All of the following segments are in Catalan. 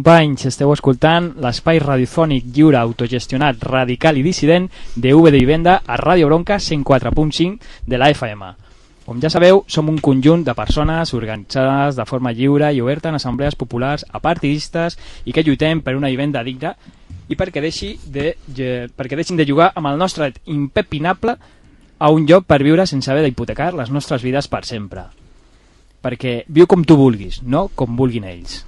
Companys, esteu escoltant l'espai radiofònic lliure, autogestionat, radical i dissident de V de Vivenda a Ràdio Bronca 104.5 de la FM. Com ja sabeu, som un conjunt de persones organitzades de forma lliure i oberta en assemblees populars apartidistes i que lluitem per una vivenda digna i perquè, deixi de, perquè deixin de jugar amb el nostre dret impepinable a un lloc per viure sense haver d'hipotecar les nostres vides per sempre. Perquè viu com tu vulguis, no com vulguin ells.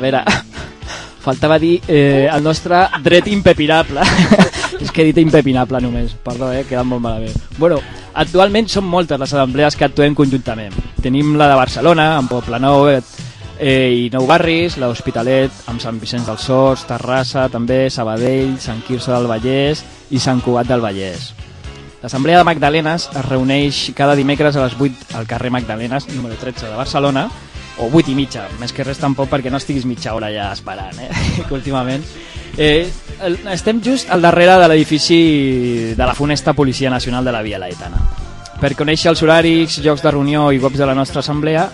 Veure, faltava dir eh, el nostre dret impepinable. És que he dit impepinable només, perdó, eh, queda molt malament. Bueno, actualment són moltes les assemblees que actuem conjuntament. Tenim la de Barcelona, amb Nou eh, i Nou Barris, l'Hospitalet, amb Sant Vicenç dels Sors, Terrassa, també Sabadell, Sant Quirze del Vallès i Sant Cugat del Vallès. L'Assemblea de Magdalenes es reuneix cada dimecres a les 8 al carrer Magdalenes, número 13 de Barcelona, o 8 i mitja, més que res tampoc perquè no estiguis mitja hora ja esperant, eh? que últimament. Eh, estem just al darrere de l'edifici de la funesta Policia Nacional de la Via Laetana. Per conèixer els horaris, llocs de reunió i webs de la nostra assemblea,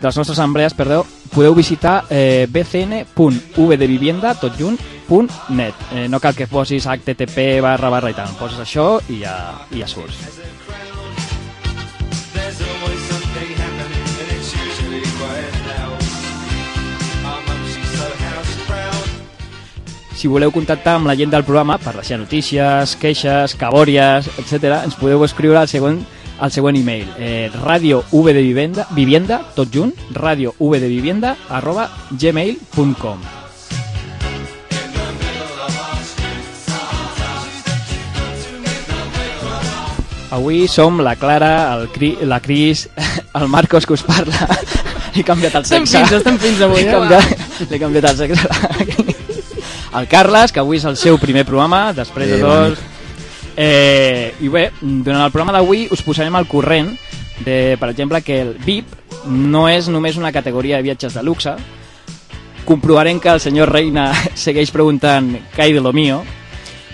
de les nostres assemblees, perdó, podeu visitar eh, bcn.vdevivienda, tot junt, .net. Eh, no cal que posis http barra barra i tal, poses això i ja, i ja surts. Si voleu contactar amb la gent del programa per deixar notícies, queixes, cabòries, etc., ens podeu escriure al següent al següent email eh, radio v de vivienda, vivienda tot junt, radio v de vivienda arroba gmail.com Avui som la Clara, el Cri, la Cris, el Marcos que us parla. He canviat el sexe. Estem fins, estem fins avui, He eh? canviat, he canviat el sexe. El Carles, que avui és el seu primer programa, després de Eh, dos... Eh, I bé, durant el programa d'avui us posarem al corrent de, per exemple, que el VIP no és només una categoria de viatges de luxe. Comprovarem que el senyor Reina segueix preguntant què hi de lo mío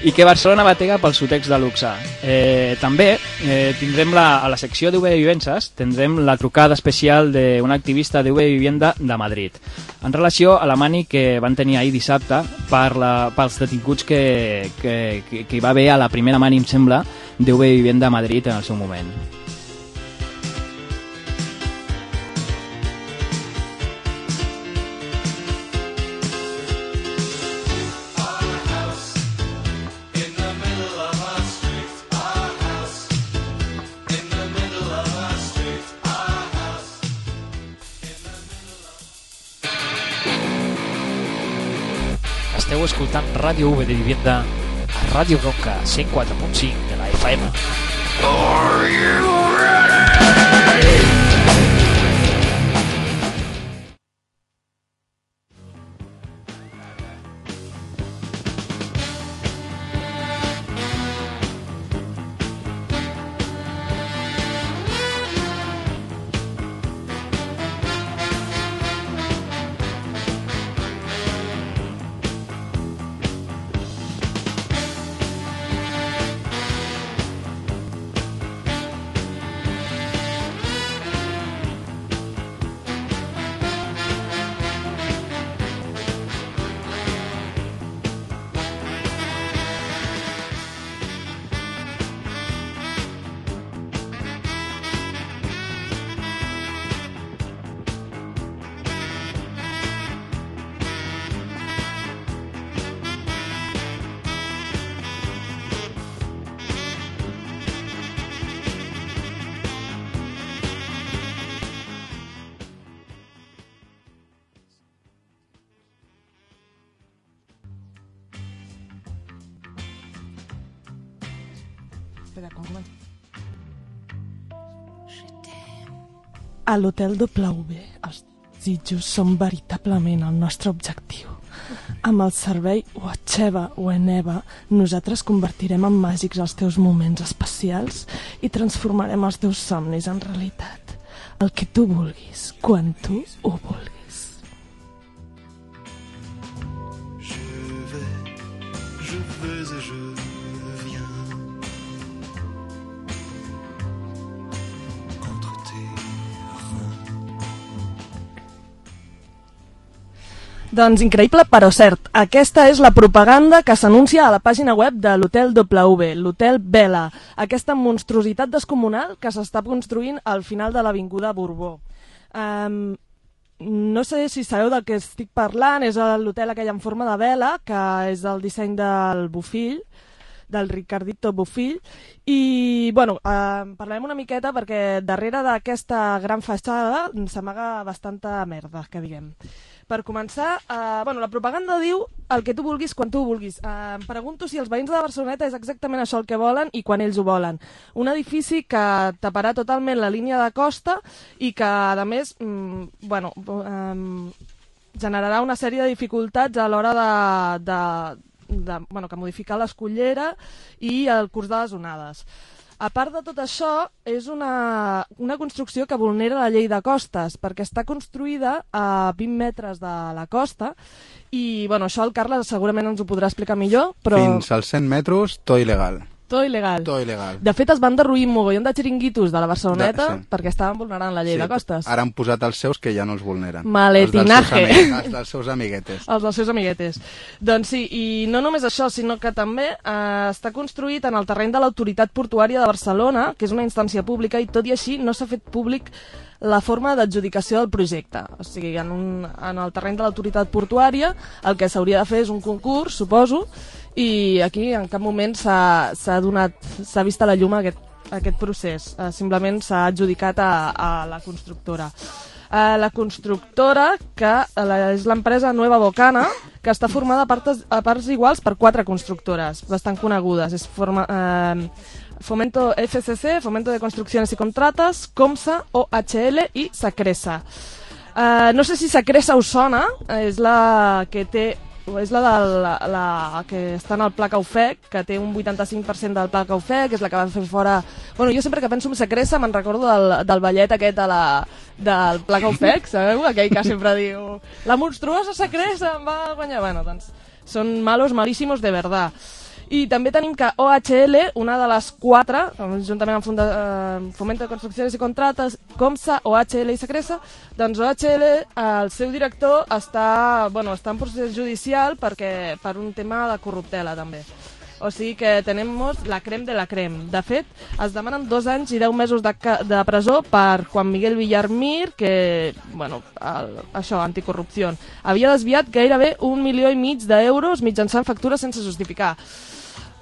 i que Barcelona batega pel sotex de luxe. Eh, també eh, tindrem la, a la secció d'UV de Vivences tindrem la trucada especial d'un activista d'UV de Vivienda de Madrid en relació a la mani que van tenir ahir dissabte per la, pels detinguts que, que, que, que hi va haver a la primera mani, em sembla, d'UV de Vivienda a Madrid en el seu moment. Ràdio V de Vivienda a Ràdio Bronca 104.5 de la FM. A l'Hotel W, els desitjos són veritablement el nostre objectiu. Amb el servei Watcheva o Eneva, nosaltres convertirem en màgics els teus moments especials i transformarem els teus somnis en realitat. El que tu vulguis, quan tu ho vulguis. Doncs increïble, però cert. Aquesta és la propaganda que s'anuncia a la pàgina web de l'Hotel W, l'Hotel Vela, aquesta monstruositat descomunal que s'està construint al final de l'Avinguda Borbó. Um, no sé si sabeu del que estic parlant, és l'hotel aquell en forma de vela, que és el disseny del Bufill, del Ricardito Bufill i bueno, eh, parlarem una miqueta perquè darrere d'aquesta gran fatxada s'amaga bastanta merda, que diguem. Per començar, eh, bueno, la propaganda diu el que tu vulguis quan tu vulguis. Eh, em pregunto si els veïns de Barceloneta és exactament això el que volen i quan ells ho volen. Un edifici que taparà totalment la línia de costa i que, a més, mm, bueno, eh, generarà una sèrie de dificultats a l'hora de, de, de, bueno, que modificar l'escollera i el curs de les onades. A part de tot això, és una, una construcció que vulnera la llei de costes, perquè està construïda a 20 metres de la costa i bueno, això el Carles segurament ens ho podrà explicar millor, però Fins als 100 metres, tot il·legal. Tot il·legal. Tot il·legal. De fet, es van derruir un mogollon de xiringuitos de la Barceloneta De- sí. perquè estaven vulnerant la llei de costes. Ara han posat els seus que ja no els vulneren. Maletinaje. Els dels seus, els dels seus amiguetes. Els dels seus amiguetes. Doncs sí, i no només això, sinó que també eh, està construït en el terreny de l'Autoritat Portuària de Barcelona, que és una instància pública, i tot i així no s'ha fet públic la forma d'adjudicació del projecte. O sigui, en, un, en el terreny de l'autoritat portuària el que s'hauria de fer és un concurs, suposo, i aquí en cap moment s'ha donat, s'ha vist a la llum aquest, aquest procés. Eh, simplement s'ha adjudicat a, a la constructora. Eh, la constructora, que eh, la, és l'empresa Nueva Bocana, que està formada a parts, a parts iguals per quatre constructores, bastant conegudes. És forma, eh, Fomento FCC, Fomento de Construcciones y Contratas, Comsa, OHL i Sacresa. Uh, no sé si Sacresa us sona, és la que té és la, de la, la que està en el Pla Caufec, que té un 85% del Pla Caufec, és la que va fer fora... Bueno, jo sempre que penso en Sacresa me'n recordo del, del ballet aquest de la, del Pla Caufec, sabeu? Aquell que sempre diu la monstruosa Sacresa em va guanyar. Bueno, doncs són malos, malíssimos de verdad. I també tenim que OHL, una de les quatre, juntament amb Funda, eh, Fomento de Construccions i Contrates, COMSA, OHL i Sacresa, doncs OHL, el seu director està, bueno, està en procés judicial perquè, per un tema de corruptela també. O sigui que tenem la crem de la crem. De fet, es demanen dos anys i deu mesos de, de presó per Juan Miguel Villarmir, que, bueno, el, això, anticorrupció. Havia desviat gairebé un milió i mig d'euros mitjançant factures sense justificar.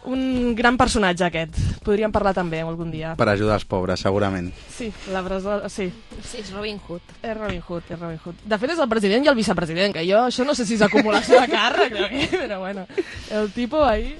Un gran personatge aquest. Podríem parlar també algun dia. Per ajudar els pobres, segurament. Sí, la presó, sí. Sí, és Robin Hood. És Robin Hood, és Robin Hood. De fet, és el president i el vicepresident, que jo això no sé si és acumulació de càrrec, però bueno, el tipo ahí...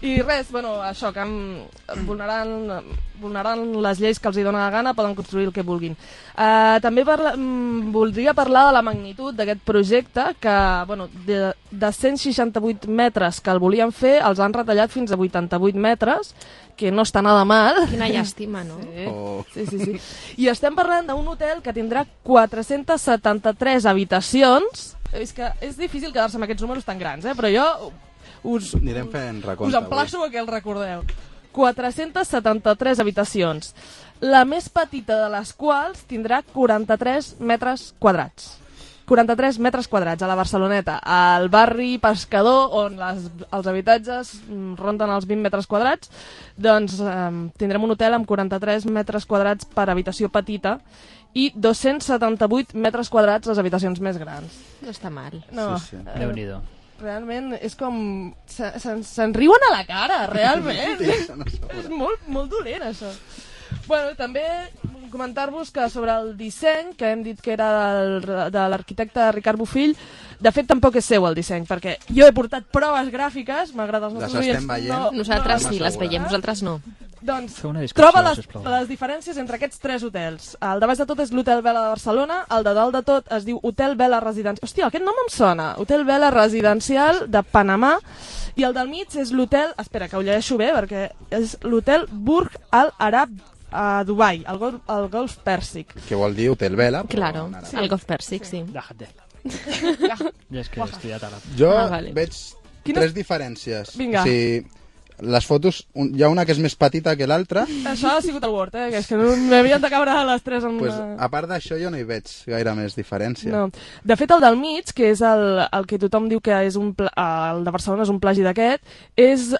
I res, bueno, això, que amb, vulnerant, vulnerant les lleis que els hi dóna la gana poden construir el que vulguin. Uh, també parla, mm, voldria parlar de la magnitud d'aquest projecte, que bueno, de, de 168 metres que el volien fer, els han retallat fins a 88 metres, que no està nada mal. Quina llàstima, no? Sí. Oh. Sí, sí, sí. I estem parlant d'un hotel que tindrà 473 habitacions. És que és difícil quedar-se amb aquests números tan grans, eh? però jo us, Anirem fent recompte. us emplaço a que el recordeu. 473 habitacions. La més petita de les quals tindrà 43 metres quadrats. 43 metres quadrats a la Barceloneta, al barri pescador on les, els habitatges mm, ronden els 20 metres quadrats, doncs eh, tindrem un hotel amb 43 metres quadrats per habitació petita i 278 metres quadrats les habitacions més grans. No està mal. No, Sí, sí. eh, Déu-n'hi-do. Realment és com... se- Se'n se riuen a la cara, realment. és molt, molt dolent, això. Bueno, també comentar-vos que sobre el disseny, que hem dit que era del, de l'arquitecte Ricard Bufill, de fet tampoc és seu el disseny, perquè jo he portat proves gràfiques, m'agrada els nostres veient. No, Nosaltres no, sí, les veiem, vosaltres no. Doncs troba les, sisplau. les diferències entre aquests tres hotels. El de baix de tot és l'Hotel Vela de Barcelona, el de dalt de tot es diu Hotel Vela Residencial. Hòstia, aquest nom em sona. Hotel Vela Residencial de Panamà. I el del mig és l'hotel... Espera, que ho llegeixo bé, perquè és l'hotel Burj Al Arab a Dubai, al Golf, al Golf Pèrsic. Que vol dir Hotel Vela. Claro, àrab. el Golf Pèrsic, sí. Déjate. Ja és que he estudiat àrab. Jo Ah, vale. veig Quines- tres diferències. Vinga. O sigui, les fotos, un, hi ha una que és més petita que l'altra, Això ha sigut el Word, eh? Que és que no m'havien de cabre a les tres en pues, una... a part d'això jo no hi veig gaire més diferència. No. De fet, el del mig, que és el, el que tothom diu que és un pla, el de Barcelona és un plagi d'aquest, és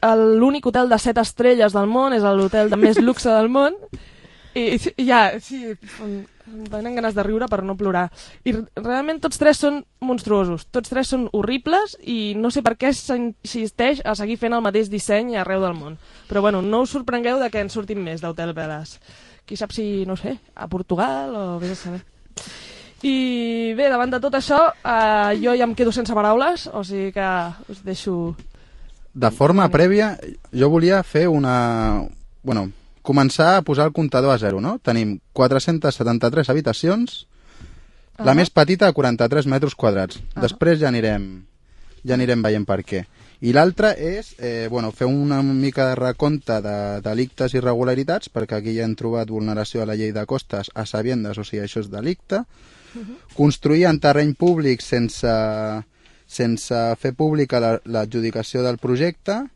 l'únic hotel de set estrelles del món, és l'hotel de més luxe del món, i, i ja, sí, venen ganes de riure per no plorar. I realment tots tres són monstruosos, tots tres són horribles i no sé per què s'insisteix a seguir fent el mateix disseny arreu del món. Però bueno, no us sorprengueu de que en surtin més d'Hotel Veles. Qui sap si, no sé, a Portugal o vés a saber. I bé, davant de tot això, eh, jo ja em quedo sense paraules, o sigui que us deixo... De forma prèvia, jo volia fer una... Bueno, començar a posar el comptador a zero, no? Tenim 473 habitacions, la Ah. més petita 43 metres quadrats. Després ja anirem, ja anirem veient per què. I l'altra és eh, bueno, fer una mica de recompte de delictes i irregularitats, perquè aquí ja hem trobat vulneració a la llei de costes a sabiendes, o sigui, això és delicte. Construir en terreny públic sense, sense fer pública la- l'adjudicació del projecte,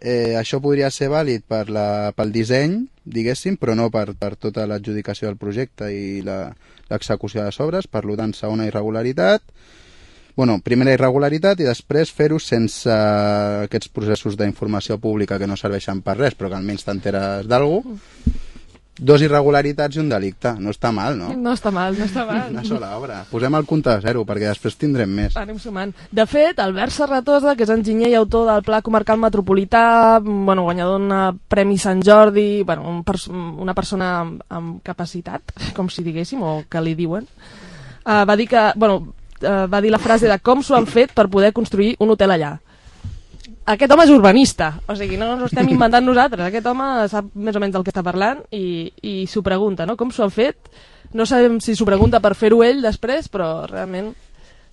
eh, això podria ser vàlid per la, pel disseny, diguéssim, però no per, per tota l'adjudicació del projecte i l'execució de les obres, per tant, segona irregularitat. Bueno, primera irregularitat i després fer-ho sense aquests processos d'informació pública que no serveixen per res, però que almenys t'enteres d'algú. Dos irregularitats i un delicte. No està mal, no? No està mal, no està mal. Una sola obra. Posem el compte a zero, perquè després tindrem més. Anem sumant. De fet, Albert Serratosa, que és enginyer i autor del Pla Comarcal Metropolità, bueno, guanyador d'un Premi Sant Jordi, bueno, un pers una persona amb, amb capacitat, com si diguéssim, o que li diuen, uh, va dir que, bueno, uh, va dir la frase de com s'ho han fet per poder construir un hotel allà. Aquest home és urbanista, o sigui, no ens ho estem inventant nosaltres. Aquest home sap més o menys del que està parlant i, i s'ho pregunta, no? Com s'ho han fet? No sabem si s'ho pregunta per fer-ho ell després, però realment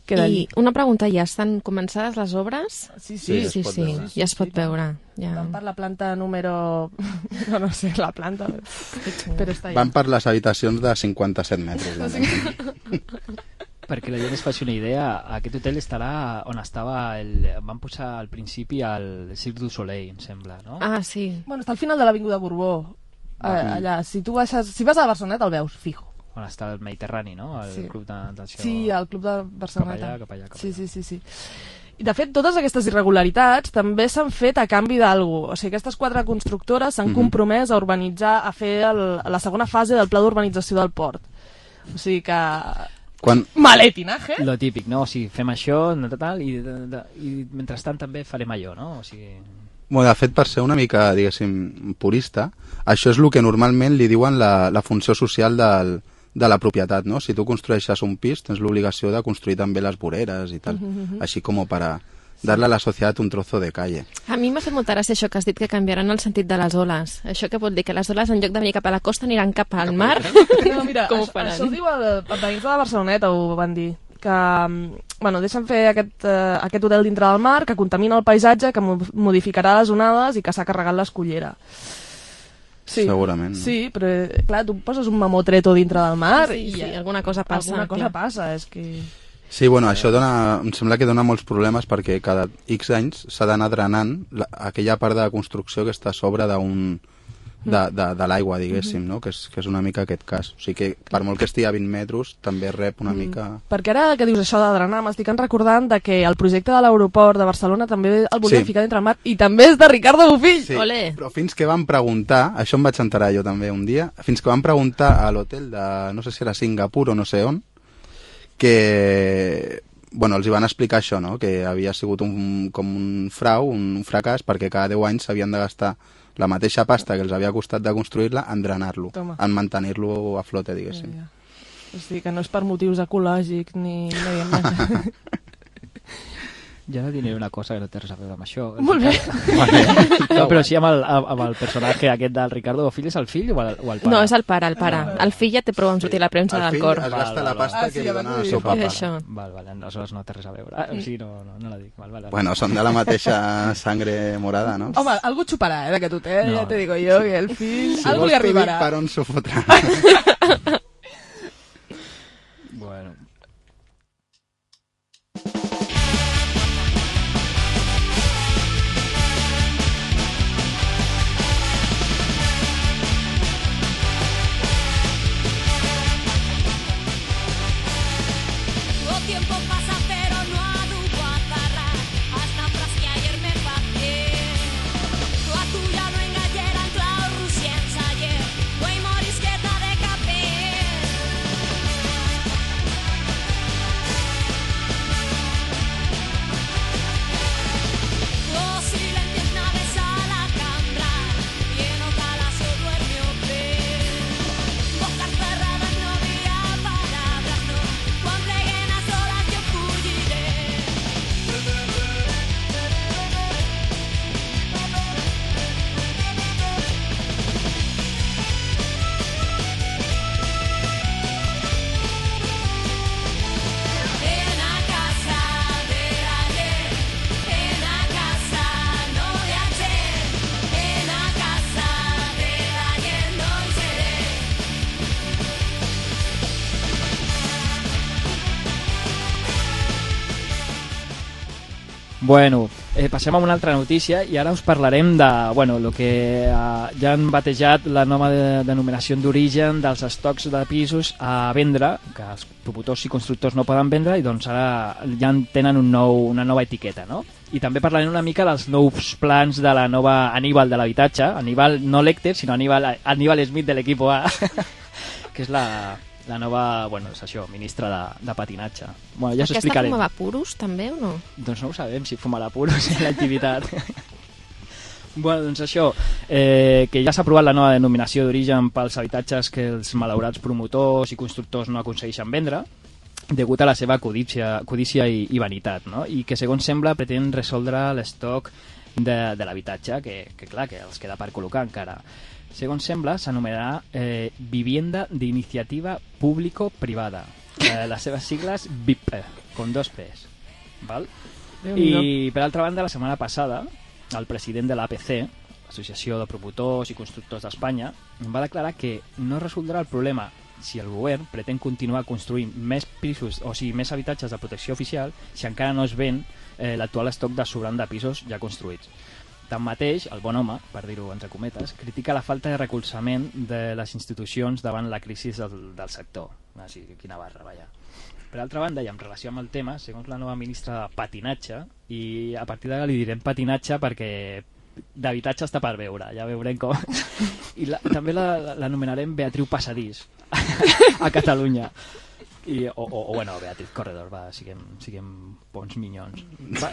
queda allí. I una pregunta, ja estan començades les obres? Sí, Sí, sí. Sí, es pot sí, veure. ja es pot veure. Ja. Van per la planta número... No, no sé, la planta, però està allà. Van per les habitacions de 57 metres. Perquè la gent es faci una idea, aquest hotel estarà on estava, el, van posar al principi el Cirque du Soleil, em sembla, no? Ah, sí. Bueno, està al final de l'Avinguda Borbó. Ah. Eh, allà, si tu baixes, si vas a Barcelona el veus, fijo. On està el Mediterrani, no? El Sí. club de natació. Sí, al club de Barcelona. Cap allà, cap allà, cap sí, allà. sí, sí, sí. I de fet, totes aquestes irregularitats també s'han fet a canvi d'algú. O sigui, aquestes quatre constructores s'han Mhm. compromès a urbanitzar, a fer el, la segona fase del pla d'urbanització del port. O sigui que... Quan, Maletinaje! Lo típic, no? O sigui, fem això, no, tal, i, de, de, i mentrestant també farem allò, no? O sigui... bueno, de fet, per ser una mica, diguéssim, purista, això és el que normalment li diuen la, la funció social del, de la propietat, no? Si tu construeixes un pis, tens l'obligació de construir també les voreres i tal, així com per a darle a la societat un trozo de calle. A mi m'ha fet molta gràcia això que has dit que canviaran el sentit de les oles. Això que vol dir que les oles en lloc de venir cap a la costa aniran cap al mar? No, mira, Com això, això ho diu el, el veïns de la Barceloneta, ho van dir que mm, bueno, deixen fer aquest, eh, aquest hotel dintre del mar, que contamina el paisatge, que mo- modificarà les onades i que s'ha carregat l'escullera. Sí, Segurament. Sí, però eh, clar, tu poses un mamotreto dintre del mar Sí, i sí, alguna cosa passa, Alguna cosa clar. passa, és que... Sí, bueno, això dona, em sembla que dona molts problemes perquè cada X anys s'ha d'anar drenant la, aquella part de la construcció que està a sobre d'un de, de, de l'aigua, diguéssim, no? que, és, que és una mica aquest cas. O sigui que per molt que estigui a 20 metres, també rep una mica... Perquè ara que dius això de drenar, m'estic recordant de que el projecte de l'aeroport de Barcelona també el volien Sí. ficar dintre el mar i també és de Ricardo Bofill. Sí, Olé. però fins que van preguntar, això em vaig enterar jo també un dia, fins que van preguntar a l'hotel de, no sé si era Singapur o no sé on, que bueno, els hi van explicar això, no? que havia sigut un, com un frau, un fracàs, perquè cada 10 anys s'havien de gastar la mateixa pasta que els havia costat de construir-la en drenar-lo, en mantenir-lo a flote, diguéssim. Ja, ja. O sigui que no és per motius ecològics ni mediambientals. Jo ara diré una cosa que no té res a veure amb això. Molt bé. No, però sí amb el, amb el personatge aquest del Ricardo Bofill, és el fill o el, o el pare? No, és el pare, el pare. El fill ja té prou amb sortir a la premsa El del fill cor. es gasta la pasta Ah, que sí, li dona el dic. seu papa. Això. Val, val, aleshores no té res a veure. Ah, sí, no, no, no la dic. Val, val, val. Bueno, són de la mateixa sangre morada, no? Home, algú xuparà, eh, d'aquest hotel, No. ja te digo jo, que el fill... Si algú vols li t'ho dic arribarà. per on s'ho fotrà. Bueno, eh, passem a una altra notícia i ara us parlarem de, bueno, lo que eh, ja han batejat la nova de, denominació d'origen dels estocs de pisos a vendre, que els promotors i constructors no poden vendre i doncs ara ja en tenen un nou, una nova etiqueta, no? I també parlarem una mica dels nous plans de la nova Aníbal de l'habitatge, Aníbal no Lecter, sinó Aníbal, Aníbal Smith de l'equip A, que és la, la nova, bueno, és això, ministra de, de patinatge. Bueno, ja Aquesta fumava puros, també, o no? Doncs no ho sabem, si fumarà puros en l'activitat. bueno, doncs això, eh, que ja s'ha aprovat la nova denominació d'origen pels habitatges que els malaurats promotors i constructors no aconsegueixen vendre, degut a la seva codícia, codícia i, i vanitat, no? i que segons sembla pretén resoldre l'estoc de, de l'habitatge, que, que clar, que els queda per col·locar encara. Segons sembla, s'anomenarà eh, Vivienda d'Iniciativa Público-Privada. Eh, les seves sigles VIP, con dos P's. Val? I, per altra banda, la setmana passada, el president de l'APC, Associació de Promotors i Constructors d'Espanya, va declarar que no resoldrà el problema si el govern pretén continuar construint més pisos, o sigui, més habitatges de protecció oficial, si encara no es ven eh, l'actual estoc de sobrant de pisos ja construïts. Tanmateix, el bon home, per dir-ho entre cometes, critica la falta de recolzament de les institucions davant la crisi del, del sector. Ah, sí, quina barra, vaja. Per altra banda, i en relació amb el tema, segons la nova ministra de patinatge, i a partir d'ara li direm patinatge perquè d'habitatge està per veure, ja veurem com... I la, també la- l'anomenarem Beatriu Passadís a Catalunya. I, o, o, o, bueno, Beatriz Corredor, va, siguem, siguem bons minyons. Va,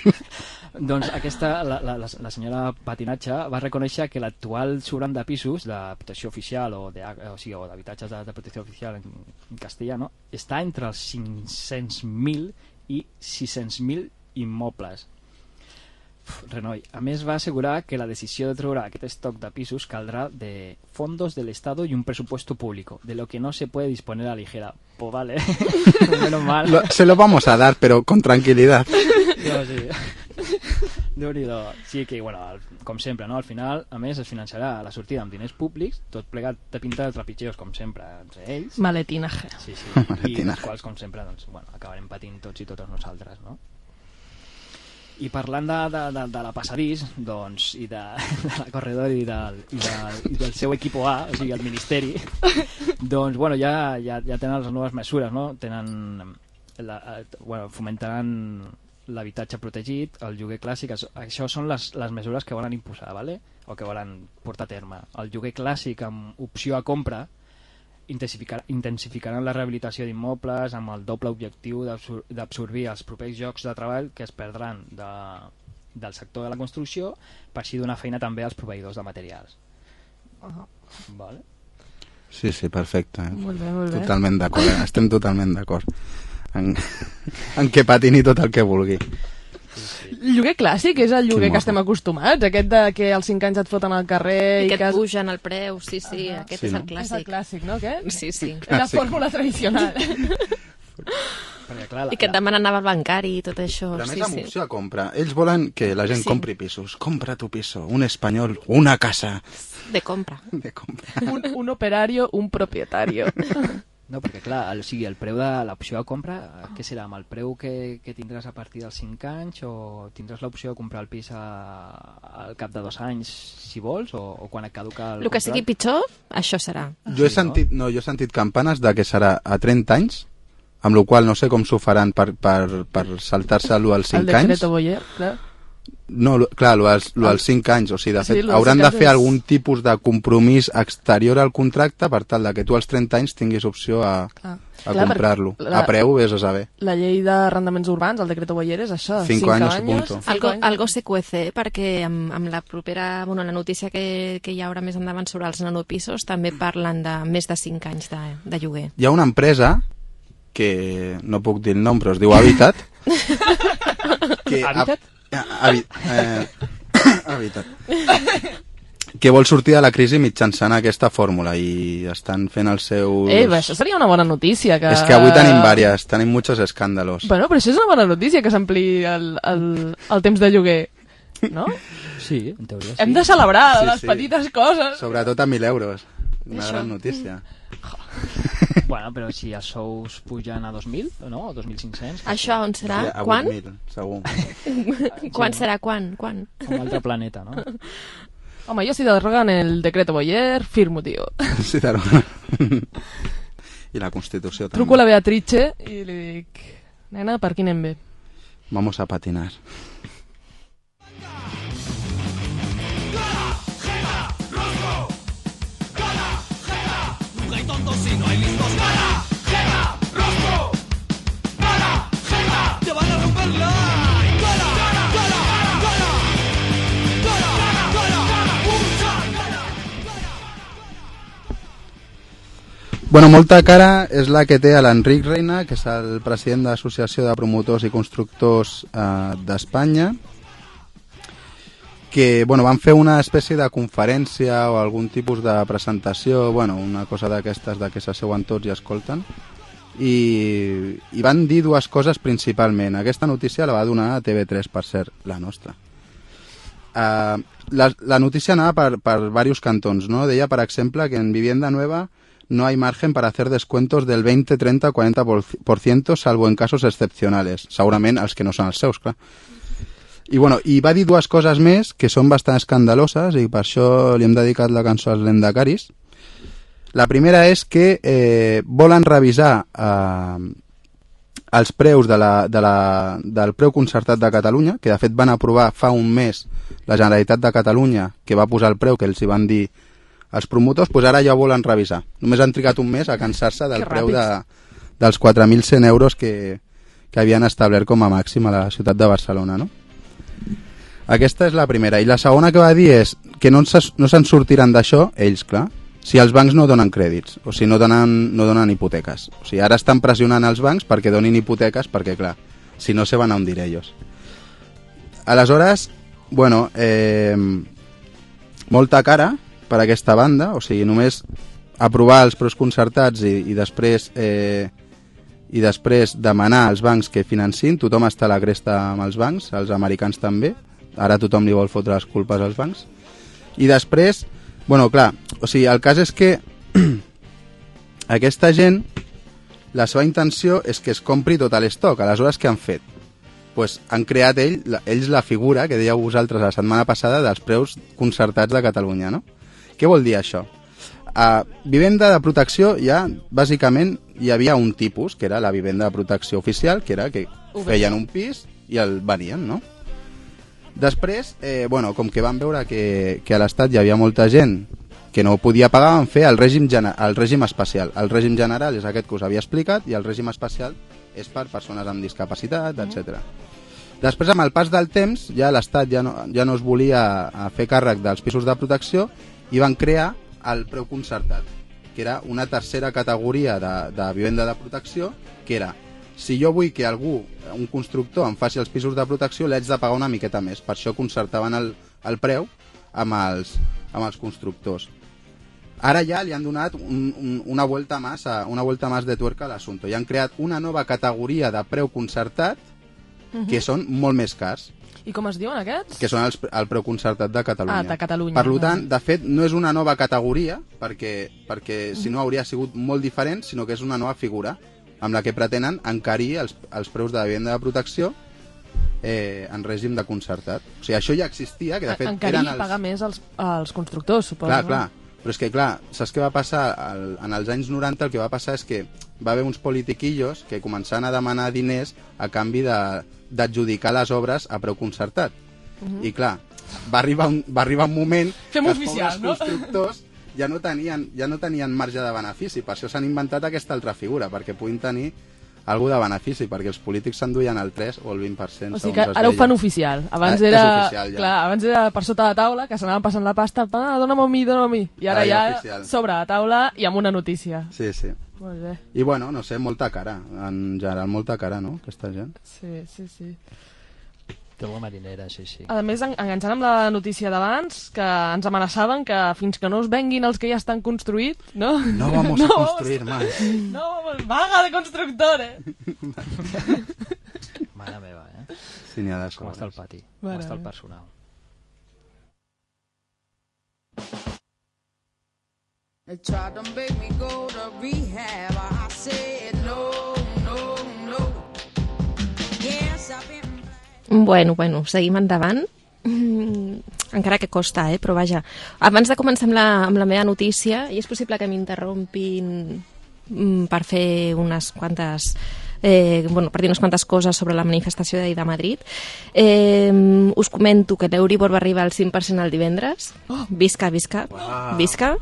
doncs aquesta, la, la, la senyora Patinatge va reconèixer que l'actual sobrant de pisos de protecció oficial o de- o sigui, o d'habitatges de, de protecció oficial en, en castellano està entre els 500.000 i 600.000 immobles. Renoi. A més, va assegurar que la decisió de treure aquest estoc de pisos caldrà de fondos del Estado y un presupuesto público, de lo que no se puede disponer a la ligera. Pues vale, menos mal. Lo- se lo vamos a dar, pero con tranquilidad. No, sí. déu nhi Sí que, bueno, al- com sempre, no? al final, a més, es financiarà la sortida amb diners públics, tot plegat de pintar de trepitgeos, com sempre, entre ells. Maletinaje. Sí, sí. I Maletinaje. els quals, com sempre, doncs, bueno, acabarem patint tots i totes nosaltres, no? I parlant de, de, de, de la passadís doncs, i de, de la corredor i, del, i, del, i del seu equip A, o sigui, el Ministeri, doncs, bueno, ja, ja, ja tenen les noves mesures, no? Tenen, la, eh, bueno, fomentaran l'habitatge protegit, el lloguer clàssic, això, això són les, les mesures que volen imposar, ¿vale? o que volen portar a terme. El lloguer clàssic amb opció a compra, intensificar, intensificaran la rehabilitació d'immobles amb el doble objectiu d'absor- d'absorbir els propers llocs de treball que es perdran de, del sector de la construcció per així donar feina també als proveïdors de materials. Vale? Sí, sí, perfecte. Molt bé, molt bé. Totalment d'acord, eh? estem totalment d'acord. En, en què patini tot el que vulgui. Lloguer clàssic és el lloguer maco. que estem acostumats, aquest de que als 5 anys et foten al carrer I i, que que... et pugen el preu, sí, sí, aquest Sí, és no? el És el clàssic. clàssic, no, aquest? Sí, sí. És la Clàssic. fórmula tradicional. Perquè, clar, I que et demanen anar al bancari i tot això. Però a més, sí, amb sí. opció a compra. Ells volen que la gent Sí. compri pisos. Compra tu piso. Un espanyol, una casa De compra. de compra. un, un operario, un propietario. No, perquè clar, el, o sigui, el preu de l'opció de compra, eh, què serà? Amb el preu que, que tindràs a partir dels 5 anys o tindràs l'opció de comprar el pis a, al cap de dos anys, si vols, o, o quan et caduca el El que sigui pitjor, això serà. Jo he Sí, no? sentit, no, jo he sentit campanes de que serà a 30 anys, amb la qual no sé com s'ho faran per, per, per saltar-se-lo als el 5 anys. decreto Boyer, clar. No, clar, lo als, lo als 5 anys, o sigui, de Sí, fet, dels hauran de anys fer és- algun tipus de compromís exterior al contracte per tal de que tu als 30 anys tinguis opció a, clar. a comprar-lo. A preu, vés a saber. La llei de arrendaments urbans, el decreto Boyer, és això. Cinco cinc años, punto. Algo, anys. algo se cuece, eh, perquè amb, amb la propera, bueno, la notícia que, que hi haurà més endavant sobre els nanopisos també parlen de més de 5 anys de, de lloguer. Hi ha una empresa que no puc dir el nom, però es diu Habitat. que Habitat? Ha, habi, eh, Habitat. que vol sortir de la crisi mitjançant aquesta fórmula i estan fent els seus... Eh, va, això seria una bona notícia. Que... És que avui tenim vàries, tenim muchos escàndalos. Bueno, però això és una bona notícia, que s'ampliï el, el, el temps de lloguer. No? Sí, en teoria sí. Hem de celebrar Sí, les sí. petites coses. Sobretot a 1.000 euros. Una gran notícia. Bueno, però si els sous pugen a 2.000, no? O 2.500... Això on serà? A Quan? 8.000, segur. Quan serà? Quan? Quan? Un altre planeta, no? Home, jo si deroguen el decreto Boyer, firmo, tio. Sí, claro. I la Constitució també. Truco a la Beatrice i li dic... Nena, per aquí anem bé? Vamos a patinar. Si no hay listos. ¡Gana! ¡Gena! ¡Rostro! ¡Gana! ¡Gena! ¡Te van a romper la! ¡Gana! ¡Gana! ¡Gana! ¡Gana! ¡Mucha gana! Bueno, molta cara és la que té l'Enric Reina, que és el president de l'Associació de Promotors i Constructors eh, d'Espanya, que bueno, van fer una espècie de conferència o algun tipus de presentació, bueno, una cosa d'aquestes de que s'asseuen tots i escolten, i, i van dir dues coses principalment. Aquesta notícia la va donar a TV3, per cert, la nostra. Uh, la, la noticia anava per, per varios cantons, ¿no? Deia, per exemple, que en vivienda nueva no hay margen para hacer descuentos del 20, 30, 40%, salvo en casos excepcionales. Segurament els que no són els seus, clar. I, bueno, i va dir dues coses més que són bastant escandaloses i per això li hem dedicat la cançó als lendacaris. La primera és que eh, volen revisar eh, els preus de la, de la, del preu concertat de Catalunya, que de fet van aprovar fa un mes la Generalitat de Catalunya, que va posar el preu que els hi van dir els promotors, doncs ara ja ho volen revisar. Només han trigat un mes a cansar-se del Que preu de, dels 4.100 euros que, que havien establert com a màxim a la ciutat de Barcelona, no? Aquesta és la primera. I la segona que va dir és que no no se'n sortiran d'això, ells, clar, si els bancs no donen crèdits, o si no donen, no donen hipoteques. O sigui, ara estan pressionant els bancs perquè donin hipoteques, perquè, clar, si no se van a hundir ells. Aleshores, bueno, eh, molta cara per aquesta banda, o sigui, només aprovar els preus concertats i, i després eh, i després demanar als bancs que financin, tothom està a la cresta amb els bancs, els americans també, ara tothom li vol fotre les culpes als bancs, i després, bueno, clar, o sigui, el cas és que aquesta gent, la seva intenció és que es compri tot l'estoc, aleshores què han fet? Pues han creat ell, ells la figura que dèieu vosaltres la setmana passada dels preus concertats de Catalunya, no? Què vol dir això? A vivenda de protecció ja, bàsicament, hi havia un tipus, que era la vivenda de protecció oficial, que era que feien un pis i el venien, no? Després, eh, bueno, com que van veure que, que a l'Estat hi havia molta gent que no podia pagar, van fer el règim, el règim especial. El règim general és aquest que us havia explicat i el règim especial és per persones amb discapacitat, etc. Després, amb el pas del temps, ja l'Estat ja no, ja no es volia a fer càrrec dels pisos de protecció i van crear el preu concertat, que era una tercera categoria de, de vivenda de protecció, que era si jo vull que algú, un constructor, em faci els pisos de protecció, l'haig de pagar una miqueta més. Per això concertaven el, el preu amb els, amb els constructors. Ara ja li han donat un, un, una, vuelta más a, una vuelta más de tuerca a l'assumpte i han creat una nova categoria de preu concertat que són molt més cars, I com es diuen aquests? que són els, el preu concertat de Catalunya. Ah, de Catalunya. Per tant, de fet, no és una nova categoria, perquè, perquè si no hauria sigut molt diferent, sinó que és una nova figura amb la que pretenen encarir els, els preus de la vivenda de protecció eh, en règim de concertat. O sigui, això ja existia, que de fet Encarir eren els... pagar més als, als constructors, suposo. Clar, clar. Però és que, clar, saps què va passar? El, en els anys 90 el que va passar és que va haver uns politiquillos que començaven a demanar diners a canvi de- d'adjudicar les obres a preu concertat. I clar, va arribar un, va arribar un moment Fem que els oficial, pobres no? constructors ja no, tenien, ja no tenien marge de benefici. Per això s'han inventat aquesta altra figura, perquè puguin tenir algú de benefici, perquè els polítics s'enduien el 3 o el 20%. O sigui que ara ho fan oficial. Abans Ah, és era, oficial, ja. clar, abans era per sota de taula, que s'anaven passant la pasta, ah, dona'm a mi, dona'm a mi. I ara Ara ja ja oficial. sobre la taula i amb una notícia. Sí, sí. Molt bé. I bueno, no sé, molta cara. En general, molta cara, no?, aquesta gent. Sí, sí, sí. De la marinera, sí, sí. A més, en- enganxant amb la notícia d'abans, que ens amenaçaven que fins que no es venguin els que ja estan construïts, no? No vamos a construir más. No, vamos, vaga de constructores! Mare meva, eh? Sí, n'hi ha de Com està el pati? Com està el personal? They tried to make me go to rehab. I said no, no, Bueno, bueno, seguim endavant. Mm, encara que costa, eh? però vaja. Abans de començar amb la, amb la meva notícia, i és possible que m'interrompin mm, per fer unes quantes eh, bueno, per dir unes quantes coses sobre la manifestació d'ahir de Madrid. Eh, us comento que l'Euribor va arribar al 5% el divendres. Visca, visca, visca.